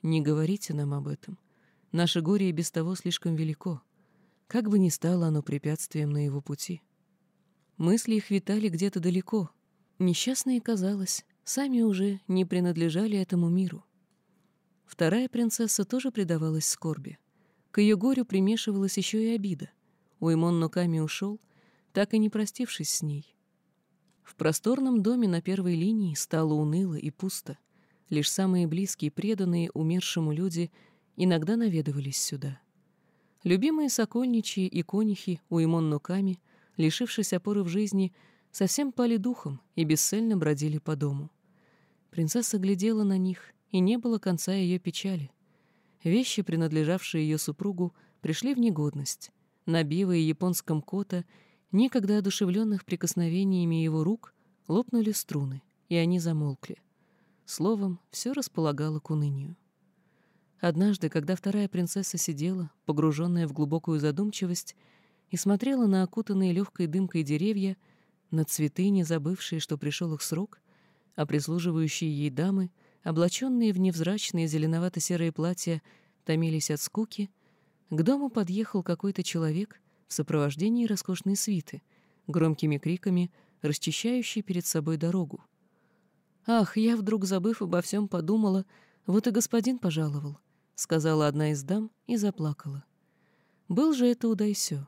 «Не говорите нам об этом. Наше горе и без того слишком велико. Как бы ни стало оно препятствием на его пути». Мысли их витали где-то далеко. Несчастные, казалось, сами уже не принадлежали этому миру. Вторая принцесса тоже предавалась скорби. К ее горю примешивалась еще и обида. Уймон Ноками ушел, так и не простившись с ней. В просторном доме на первой линии стало уныло и пусто. Лишь самые близкие, преданные умершему люди иногда наведывались сюда. Любимые сокольничьи и конихи Уймон Ноками, лишившись опоры в жизни, совсем пали духом и бесцельно бродили по дому. Принцесса глядела на них, и не было конца ее печали. Вещи, принадлежавшие ее супругу, пришли в негодность. На биво и японском кота Некогда одушевленных прикосновениями его рук лопнули струны, и они замолкли. Словом, все располагало к унынию. Однажды, когда вторая принцесса сидела, погруженная в глубокую задумчивость, и смотрела на окутанные легкой дымкой деревья, на цветы, не забывшие, что пришел их срок, а прислуживающие ей дамы, облаченные в невзрачные зеленовато-серые платья, томились от скуки, к дому подъехал какой-то человек в сопровождении роскошной свиты, громкими криками, расчищающей перед собой дорогу. «Ах, я вдруг, забыв обо всем, подумала, вот и господин пожаловал», — сказала одна из дам и заплакала. Был же это Удайсё.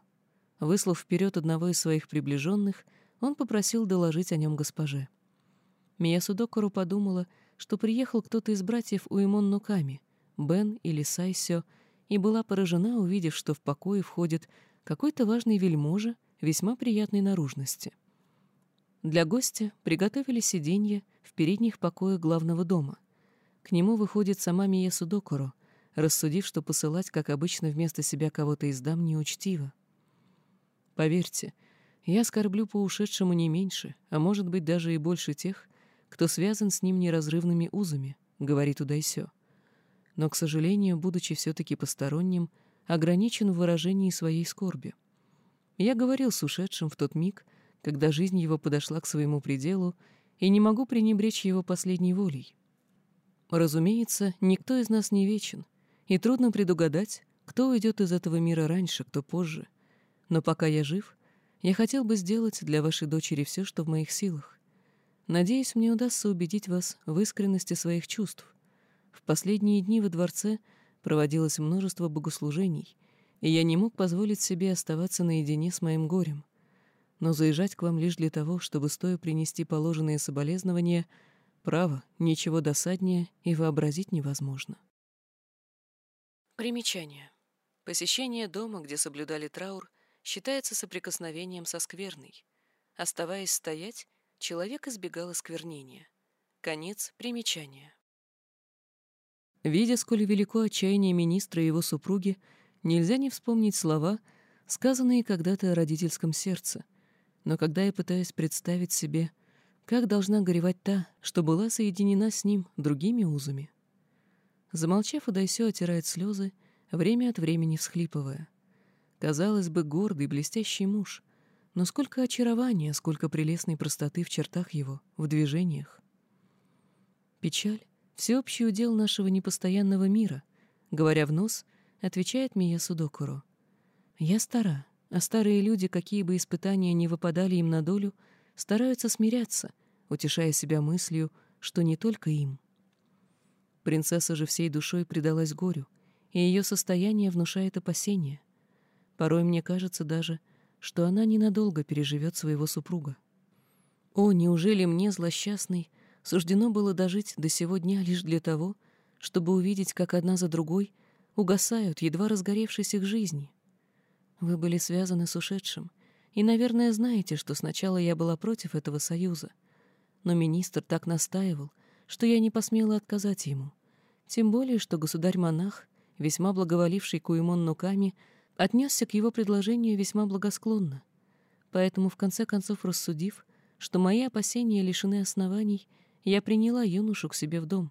Выслав вперед одного из своих приближенных, он попросил доложить о нем госпоже. Миясудокору подумала, что приехал кто-то из братьев Уэмон Нуками, Бен или Сайсё, и была поражена, увидев, что в покое входит какой-то важный вельможа весьма приятной наружности. Для гостя приготовили сиденье в передних покоях главного дома. К нему выходит сама Мия Судокоро, рассудив, что посылать, как обычно, вместо себя кого-то из дам неучтиво. Поверьте, я скорблю по ушедшему не меньше, а может быть даже и больше тех, кто связан с ним неразрывными узами, — говорит Удайсё. Но, к сожалению, будучи все-таки посторонним, — ограничен в выражении своей скорби. Я говорил с ушедшим в тот миг, когда жизнь его подошла к своему пределу, и не могу пренебречь его последней волей. Разумеется, никто из нас не вечен, и трудно предугадать, кто уйдет из этого мира раньше, кто позже. Но пока я жив, я хотел бы сделать для вашей дочери все, что в моих силах. Надеюсь, мне удастся убедить вас в искренности своих чувств. В последние дни во дворце — проводилось множество богослужений, и я не мог позволить себе оставаться наедине с моим горем. Но заезжать к вам лишь для того, чтобы стоя принести положенные соболезнования, право, ничего досаднее и вообразить невозможно. Примечание. Посещение дома, где соблюдали траур, считается соприкосновением со скверной. Оставаясь стоять, человек избегал осквернения. Конец примечания. Видя, сколь велико отчаяние министра и его супруги, нельзя не вспомнить слова, сказанные когда-то о родительском сердце. Но когда я пытаюсь представить себе, как должна горевать та, что была соединена с ним другими узами. Замолчав, Удайсё отирает слезы, время от времени всхлипывая. Казалось бы, гордый, блестящий муж, но сколько очарования, сколько прелестной простоты в чертах его, в движениях. Печаль всеобщий удел нашего непостоянного мира, говоря в нос, отвечает Мия Судокуро. «Я стара, а старые люди, какие бы испытания ни выпадали им на долю, стараются смиряться, утешая себя мыслью, что не только им». Принцесса же всей душой предалась горю, и ее состояние внушает опасения. Порой мне кажется даже, что она ненадолго переживет своего супруга. О, неужели мне, злосчастный, суждено было дожить до сего дня лишь для того, чтобы увидеть, как одна за другой угасают едва разгоревшись их жизни? Вы были связаны с ушедшим, и, наверное, знаете, что сначала я была против этого союза. Но министр так настаивал, что я не посмела отказать ему. Тем более, что государь-монах, весьма благоволивший Куимон Нуками, отнесся к его предложению весьма благосклонно. Поэтому, в конце концов рассудив, что мои опасения лишены оснований, я приняла юношу к себе в дом.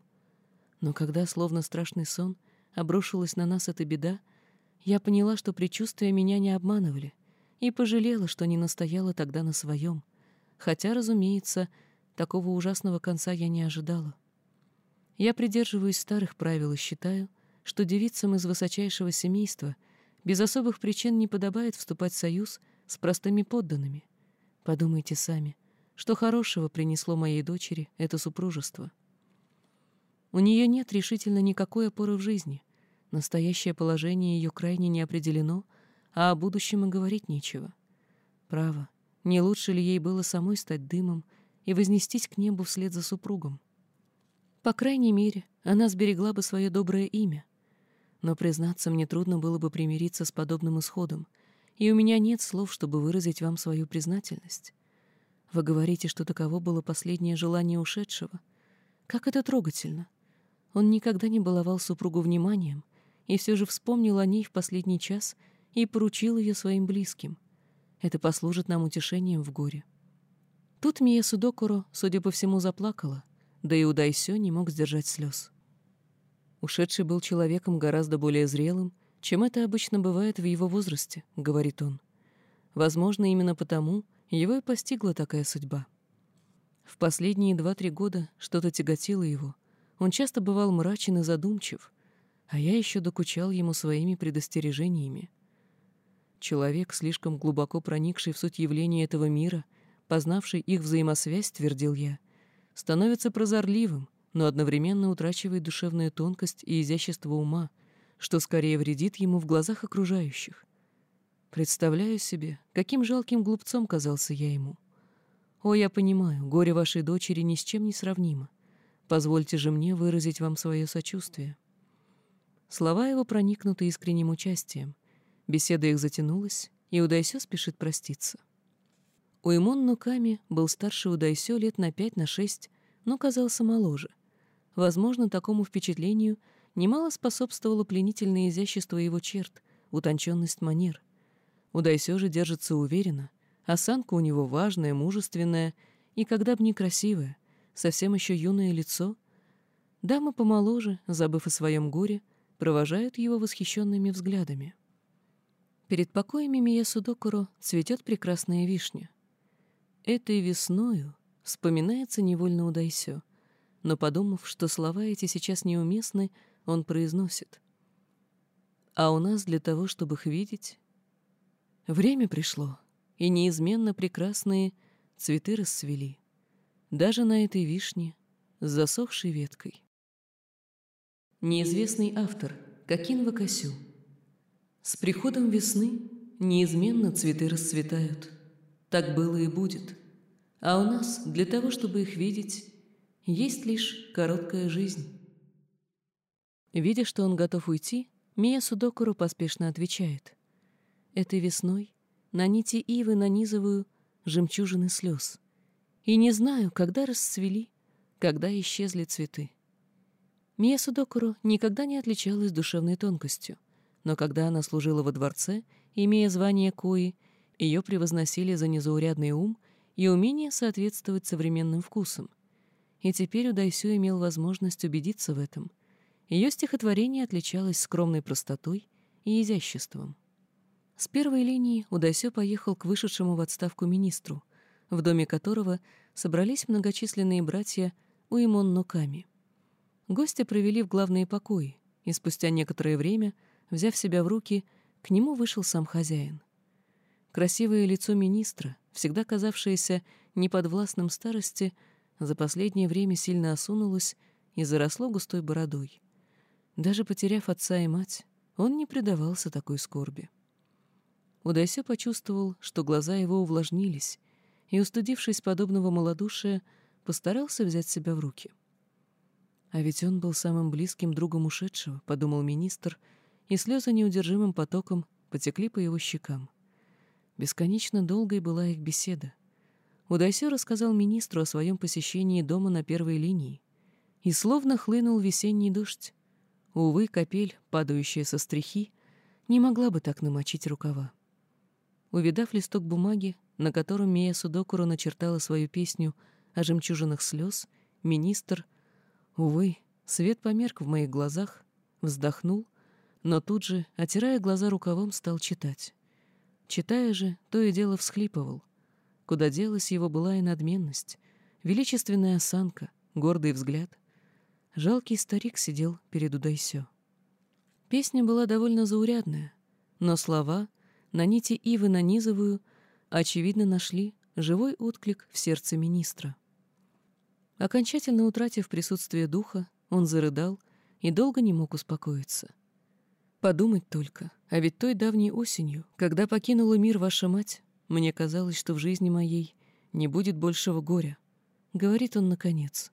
Но когда, словно страшный сон, обрушилась на нас эта беда, я поняла, что предчувствия меня не обманывали, и пожалела, что не настояла тогда на своем, хотя, разумеется, такого ужасного конца я не ожидала. Я придерживаюсь старых правил и считаю, что девицам из высочайшего семейства без особых причин не подобает вступать в союз с простыми подданными. Подумайте сами, что хорошего принесло моей дочери это супружество. У нее нет решительно никакой опоры в жизни. Настоящее положение ее крайне не определено, а о будущем и говорить нечего. Право, не лучше ли ей было самой стать дымом и вознестись к небу вслед за супругом? По крайней мере, она сберегла бы свое доброе имя. Но, признаться, мне трудно было бы примириться с подобным исходом, и у меня нет слов, чтобы выразить вам свою признательность. Вы говорите, что таково было последнее желание ушедшего. Как это трогательно. Он никогда не баловал супругу вниманием и все же вспомнил о ней в последний час и поручил ее своим близким. Это послужит нам утешением в горе. Тут Мия Судокуро, судя по всему, заплакала — да и Удайсё не мог сдержать слез. «Ушедший был человеком гораздо более зрелым, чем это обычно бывает в его возрасте», — говорит он. «Возможно, именно потому его и постигла такая судьба. В последние два-три года что-то тяготило его. Он часто бывал мрачен и задумчив, а я еще докучал ему своими предостережениями. Человек, слишком глубоко проникший в суть явления этого мира, познавший их взаимосвязь, твердил я, становится прозорливым, но одновременно утрачивает душевную тонкость и изящество ума, что скорее вредит ему в глазах окружающих. Представляю себе, каким жалким глупцом казался я ему. О, я понимаю, горе вашей дочери ни с чем не сравнимо. Позвольте же мне выразить вам свое сочувствие. Слова его проникнуты искренним участием. Беседа их затянулась, и Удайсё спешит проститься. Уэмон Нуками был старше Удайсё лет на пять, на шесть, но казался моложе. Возможно, такому впечатлению немало способствовало пленительное изящество его черт, утонченность манер. Удайсё же держится уверенно, осанка у него важная, мужественная и, когда б не красивая, совсем еще юное лицо. Дамы помоложе, забыв о своем горе, провожают его восхищенными взглядами. Перед покоями Мия Судокуро цветет прекрасная вишня. Этой весною вспоминается невольно Удайсё, но, подумав, что слова эти сейчас неуместны, он произносит. А у нас для того, чтобы их видеть, время пришло, и неизменно прекрасные цветы расцвели, даже на этой вишне с засохшей веткой. Неизвестный автор Кокин Вакасю С приходом весны неизменно цветы расцветают — так было и будет. А у нас, для того, чтобы их видеть, есть лишь короткая жизнь. Видя, что он готов уйти, Мия Судокуру поспешно отвечает. Этой весной на нити ивы нанизываю жемчужины слез. И не знаю, когда расцвели, когда исчезли цветы. Мия Судокуру никогда не отличалась душевной тонкостью, но когда она служила во дворце, имея звание Кои, ее превозносили за незаурядный ум и умение соответствовать современным вкусам. И теперь Удайсю имел возможность убедиться в этом. Ее стихотворение отличалось скромной простотой и изяществом. С первой линии Удайсю поехал к вышедшему в отставку министру, в доме которого собрались многочисленные братья Уимон Ноками. Гости провели в главные покои, и спустя некоторое время, взяв себя в руки, к нему вышел сам хозяин. Красивое лицо министра, всегда казавшееся неподвластным старости, за последнее время сильно осунулось и заросло густой бородой. Даже потеряв отца и мать, он не предавался такой скорби. Удайсё почувствовал, что глаза его увлажнились, и, устудившись подобного малодушия, постарался взять себя в руки. «А ведь он был самым близким другом ушедшего», — подумал министр, и слезы неудержимым потоком потекли по его щекам. Бесконечно долгой была их беседа. Удайсё рассказал министру о своем посещении дома на первой линии, и словно хлынул весенний дождь. Увы, капель, падающая со стрихи, не могла бы так намочить рукава. Увидав листок бумаги, на котором Мия Судокура начертала свою песню о жемчужинах слез, министр, увы, свет померк в моих глазах, вздохнул, но тут же, отирая глаза рукавом, стал читать. Читая же, то и дело всхлипывал. Куда делась его была и надменность, величественная осанка, гордый взгляд. Жалкий старик сидел перед Удайсё. Песня была довольно заурядная, но слова, на нити ивы нанизываю, очевидно, нашли живой отклик в сердце министра. Окончательно утратив присутствие духа, он зарыдал и долго не мог успокоиться. Подумать только, а ведь той давней осенью, когда покинула мир ваша мать, мне казалось, что в жизни моей не будет большего горя, — говорит он наконец.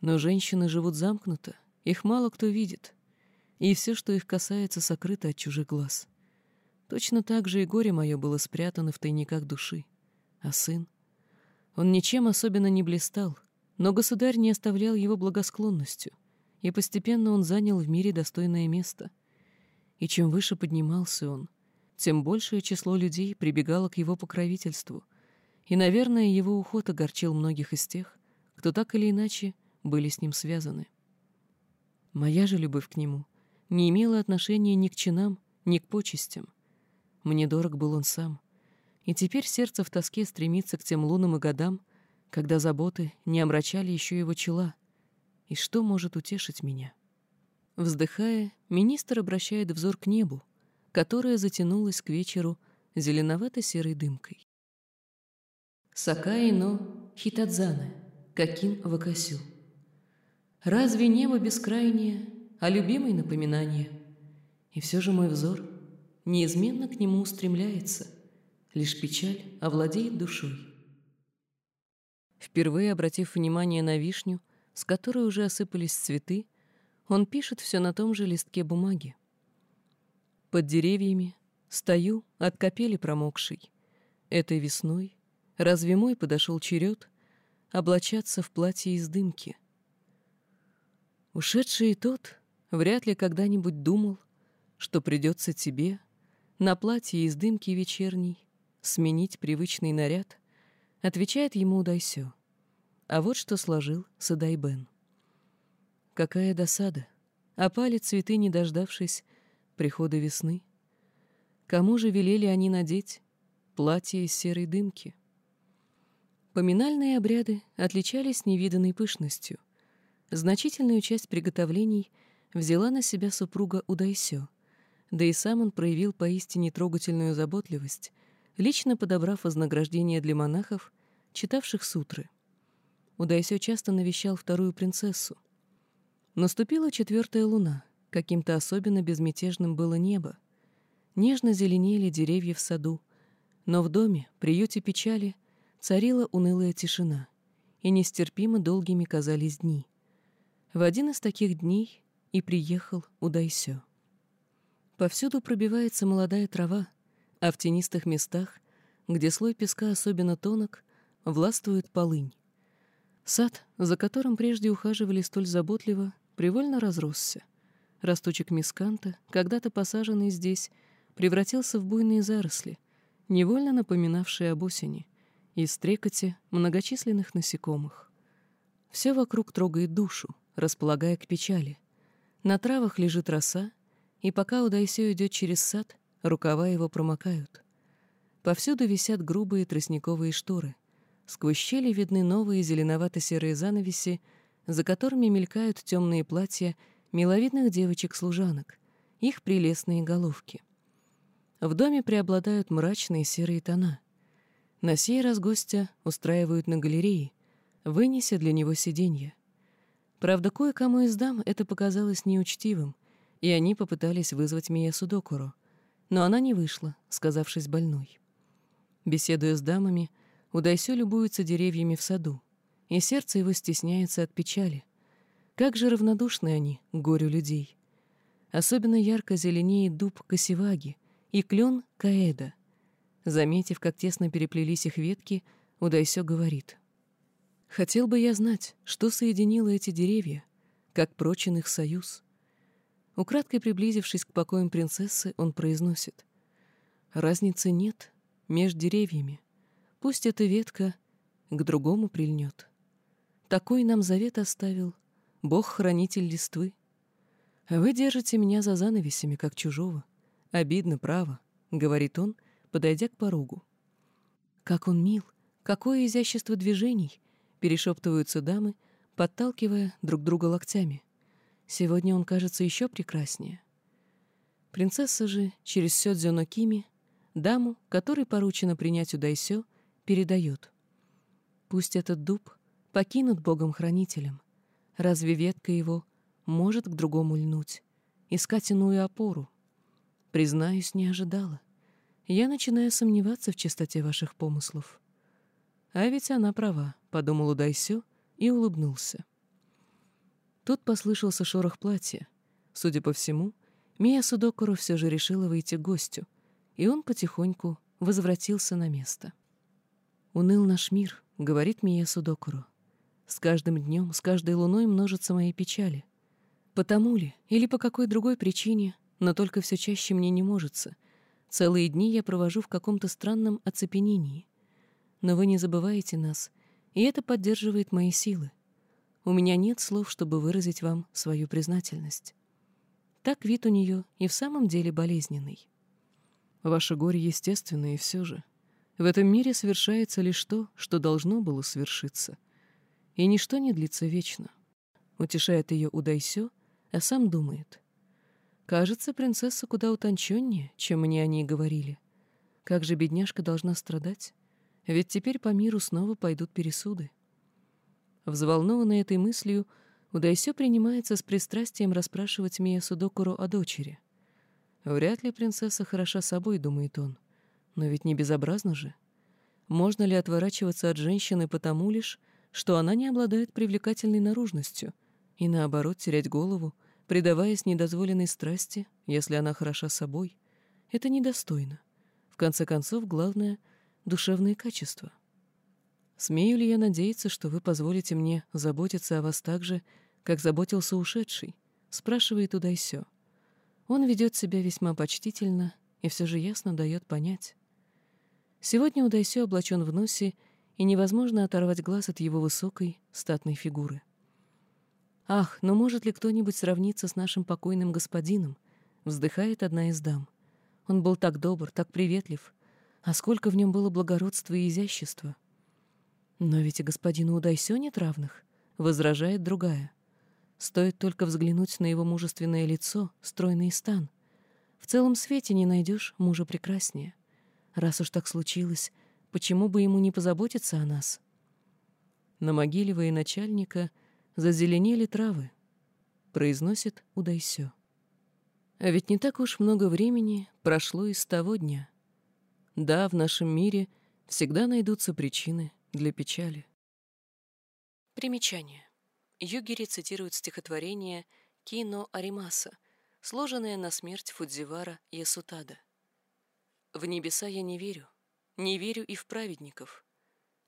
Но женщины живут замкнуто, их мало кто видит, и все, что их касается, сокрыто от чужих глаз. Точно так же и горе мое было спрятано в тайниках души. А сын? Он ничем особенно не блистал, но государь не оставлял его благосклонностью, и постепенно он занял в мире достойное место. И чем выше поднимался он, тем большее число людей прибегало к его покровительству, и, наверное, его уход огорчил многих из тех, кто так или иначе были с ним связаны. Моя же любовь к нему не имела отношения ни к чинам, ни к почестям — мне дорог был он сам. И теперь сердце в тоске стремится к тем лунам и годам, когда заботы не омрачали еще его чела. И что может утешить меня? Вздыхая, министр обращает взор к небу, которое затянулось к вечеру зеленовато-серой дымкой. Сакаино Хитадзане, Какин Вакасю. Разве небо бескрайнее, а любимое напоминание? И все же мой взор — неизменно к нему устремляется, лишь печаль овладеет душой. Впервые обратив внимание на вишню, с которой уже осыпались цветы, он пишет все на том же листке бумаги. Под деревьями стою от капели промокшей. Этой весной разве мой подошел черед облачаться в платье из дымки? Ушедший тот вряд ли когда-нибудь думал, что придется тебе на платье из дымки вечерней сменить привычный наряд, отвечает ему Удайсё. А вот что сложил Садайбен. Какая досада! Опали цветы, не дождавшись прихода весны. Кому же велели они надеть платье из серой дымки? Поминальные обряды отличались невиданной пышностью. Значительную часть приготовлений взяла на себя супруга Удайсё — да и сам он проявил поистине трогательную заботливость, лично подобрав вознаграждение для монахов, читавших сутры. Удайсё часто навещал вторую принцессу. Наступила четвертая луна, каким-то особенно безмятежным было небо. Нежно зеленели деревья в саду, но в доме, приюте печали, царила унылая тишина, и нестерпимо долгими казались дни. В один из таких дней и приехал Удайсё. Повсюду пробивается молодая трава, а в тенистых местах, где слой песка особенно тонок, властвует полынь. Сад, за которым прежде ухаживали столь заботливо, привольно разросся. Росточек мисканта, когда-то посаженный здесь, превратился в буйные заросли, невольно напоминавшие об осени, и стрекоте многочисленных насекомых. Все вокруг трогает душу, располагая к печали. На травах лежит роса, и пока Удайсё идет через сад, рукава его промокают. Повсюду висят грубые тростниковые шторы. Сквозь щели видны новые зеленовато-серые занавеси, за которыми мелькают темные платья миловидных девочек-служанок, их прелестные головки. В доме преобладают мрачные серые тона. На сей раз гостя устраивают на галерее, вынеся для него сиденье. Правда, кое-кому из дам это показалось неучтивым, и они попытались вызвать Мия Судокуру, но она не вышла, сказавшись больной. Беседуя с дамами, Удайсё любуется деревьями в саду, и сердце его стесняется от печали. Как же равнодушны они к горю людей. Особенно ярко зеленеет дуб Косеваги и клен Каэда. Заметив, как тесно переплелись их ветки, Удайсё говорит. «Хотел бы я знать, что соединило эти деревья, как прочен их союз». Украдкой приблизившись к покоям принцессы, он произносит. «Разницы нет меж деревьями. Пусть эта ветка к другому прильнет. Такой нам завет оставил Бог-хранитель листвы. Вы держите меня за занавесями, как чужого. Обидно, право, — говорит он, подойдя к порогу. Как он мил, какое изящество движений, — перешептываются дамы, подталкивая друг друга локтями. Сегодня он кажется еще прекраснее. Принцесса же через Сёдзюно Кими, даму, которой поручено принять Удайсё, передает. Пусть этот дуб покинут богом-хранителем. Разве ветка его может к другому льнуть, искать иную опору? Признаюсь, не ожидала. Я начинаю сомневаться в чистоте ваших помыслов. А ведь она права, — подумал Удайсё и улыбнулся. Тут послышался шорох платья. Судя по всему, Мия Судокуру все же решила выйти к гостю, и он потихоньку возвратился на место. «Уныл наш мир», — говорит Мия Судокуру. «С каждым днем, с каждой луной множатся мои печали. Потому ли, или по какой другой причине, но только все чаще мне не можется. Целые дни я провожу в каком-то странном оцепенении. Но вы не забываете нас, и это поддерживает мои силы. У меня нет слов, чтобы выразить вам свою признательность. Так вид у нее и в самом деле болезненный. Ваше горе естественно, и все же. В этом мире совершается лишь то, что должно было свершиться. И ничто не длится вечно. Утешает ее Удайсё, а сам думает. Кажется, принцесса куда утонченнее, чем мне о ней говорили. Как же бедняжка должна страдать? Ведь теперь по миру снова пойдут пересуды. Взволнованный этой мыслью, Удайсё принимается с пристрастием расспрашивать Мия Судокуру о дочери. Вряд ли принцесса хороша собой, думает он. Но ведь не безобразно же. Можно ли отворачиваться от женщины потому лишь, что она не обладает привлекательной наружностью, и наоборот терять голову, предаваясь недозволенной страсти, если она хороша собой? Это недостойно. В конце концов, главное — душевные качества. Смею ли я надеяться, что вы позволите мне заботиться о вас так же, как заботился ушедший? Спрашивает Удайсё. Он ведет себя весьма почтительно и все же ясно дает понять. Сегодня Удайсё облачен в носе, и невозможно оторвать глаз от его высокой, статной фигуры. «Ах, но может ли кто-нибудь сравниться с нашим покойным господином?» — вздыхает одна из дам. «Он был так добр, так приветлив. А сколько в нем было благородства и изящества!» «Но ведь и господину Удайсё нет равных», — возражает другая. «Стоит только взглянуть на его мужественное лицо, стройный стан. В целом свете не найдешь мужа прекраснее. Раз уж так случилось, почему бы ему не позаботиться о нас?» На могиле военачальника зазеленели травы, произносит Удайсё. А ведь не так уж много времени прошло из того дня. Да, в нашем мире всегда найдутся причины для печали. Примечание. Югири цитирует стихотворение «Кино Аримаса», сложенное на смерть Фудзивара Ясутада. «В небеса я не верю, не верю и в праведников.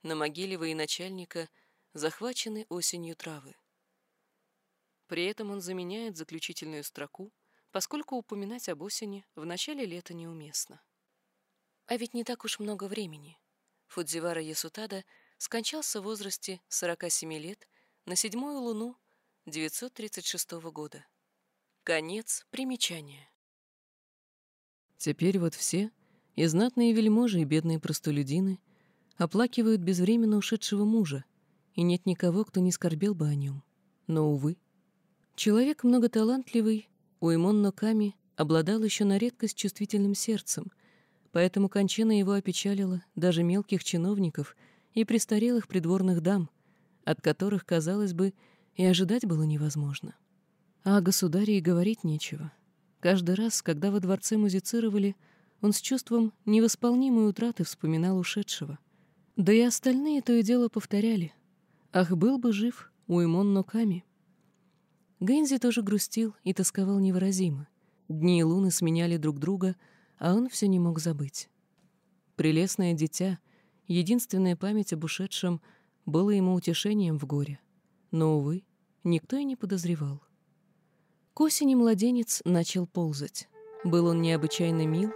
На могиле военачальника захвачены осенью травы». При этом он заменяет заключительную строку, поскольку упоминать об осени в начале лета неуместно. А ведь не так уж много времени. Фудзивара Ясутада скончался в возрасте 47 лет на седьмую луну 936 года. Конец примечания. Теперь вот все, и знатные вельможи, и бедные простолюдины, оплакивают безвременно ушедшего мужа, и нет никого, кто не скорбел бы о нем. Но, увы, Человек многоталантливый, Уэмон Ноками обладал еще на редкость чувствительным сердцем, поэтому кончина его опечалила даже мелких чиновников и престарелых придворных дам, от которых, казалось бы, и ожидать было невозможно. А о государе и говорить нечего. Каждый раз, когда во дворце музицировали, он с чувством невосполнимой утраты вспоминал ушедшего. Да и остальные то и дело повторяли. «Ах, был бы жив Уэмон Ноками!» Гэнзи тоже грустил и тосковал невыразимо. Дни и луны сменяли друг друга, а он все не мог забыть. Прелестное дитя, единственная память об ушедшем, было ему утешением в горе. Но, увы, никто и не подозревал. К осени младенец начал ползать. Был он необычайно мил,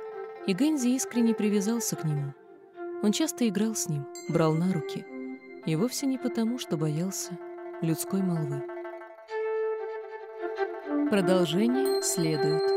и Гэнзи искренне привязался к нему. Он часто играл с ним, брал на руки, и вовсе не потому, что боялся людской молвы. Продолжение следует.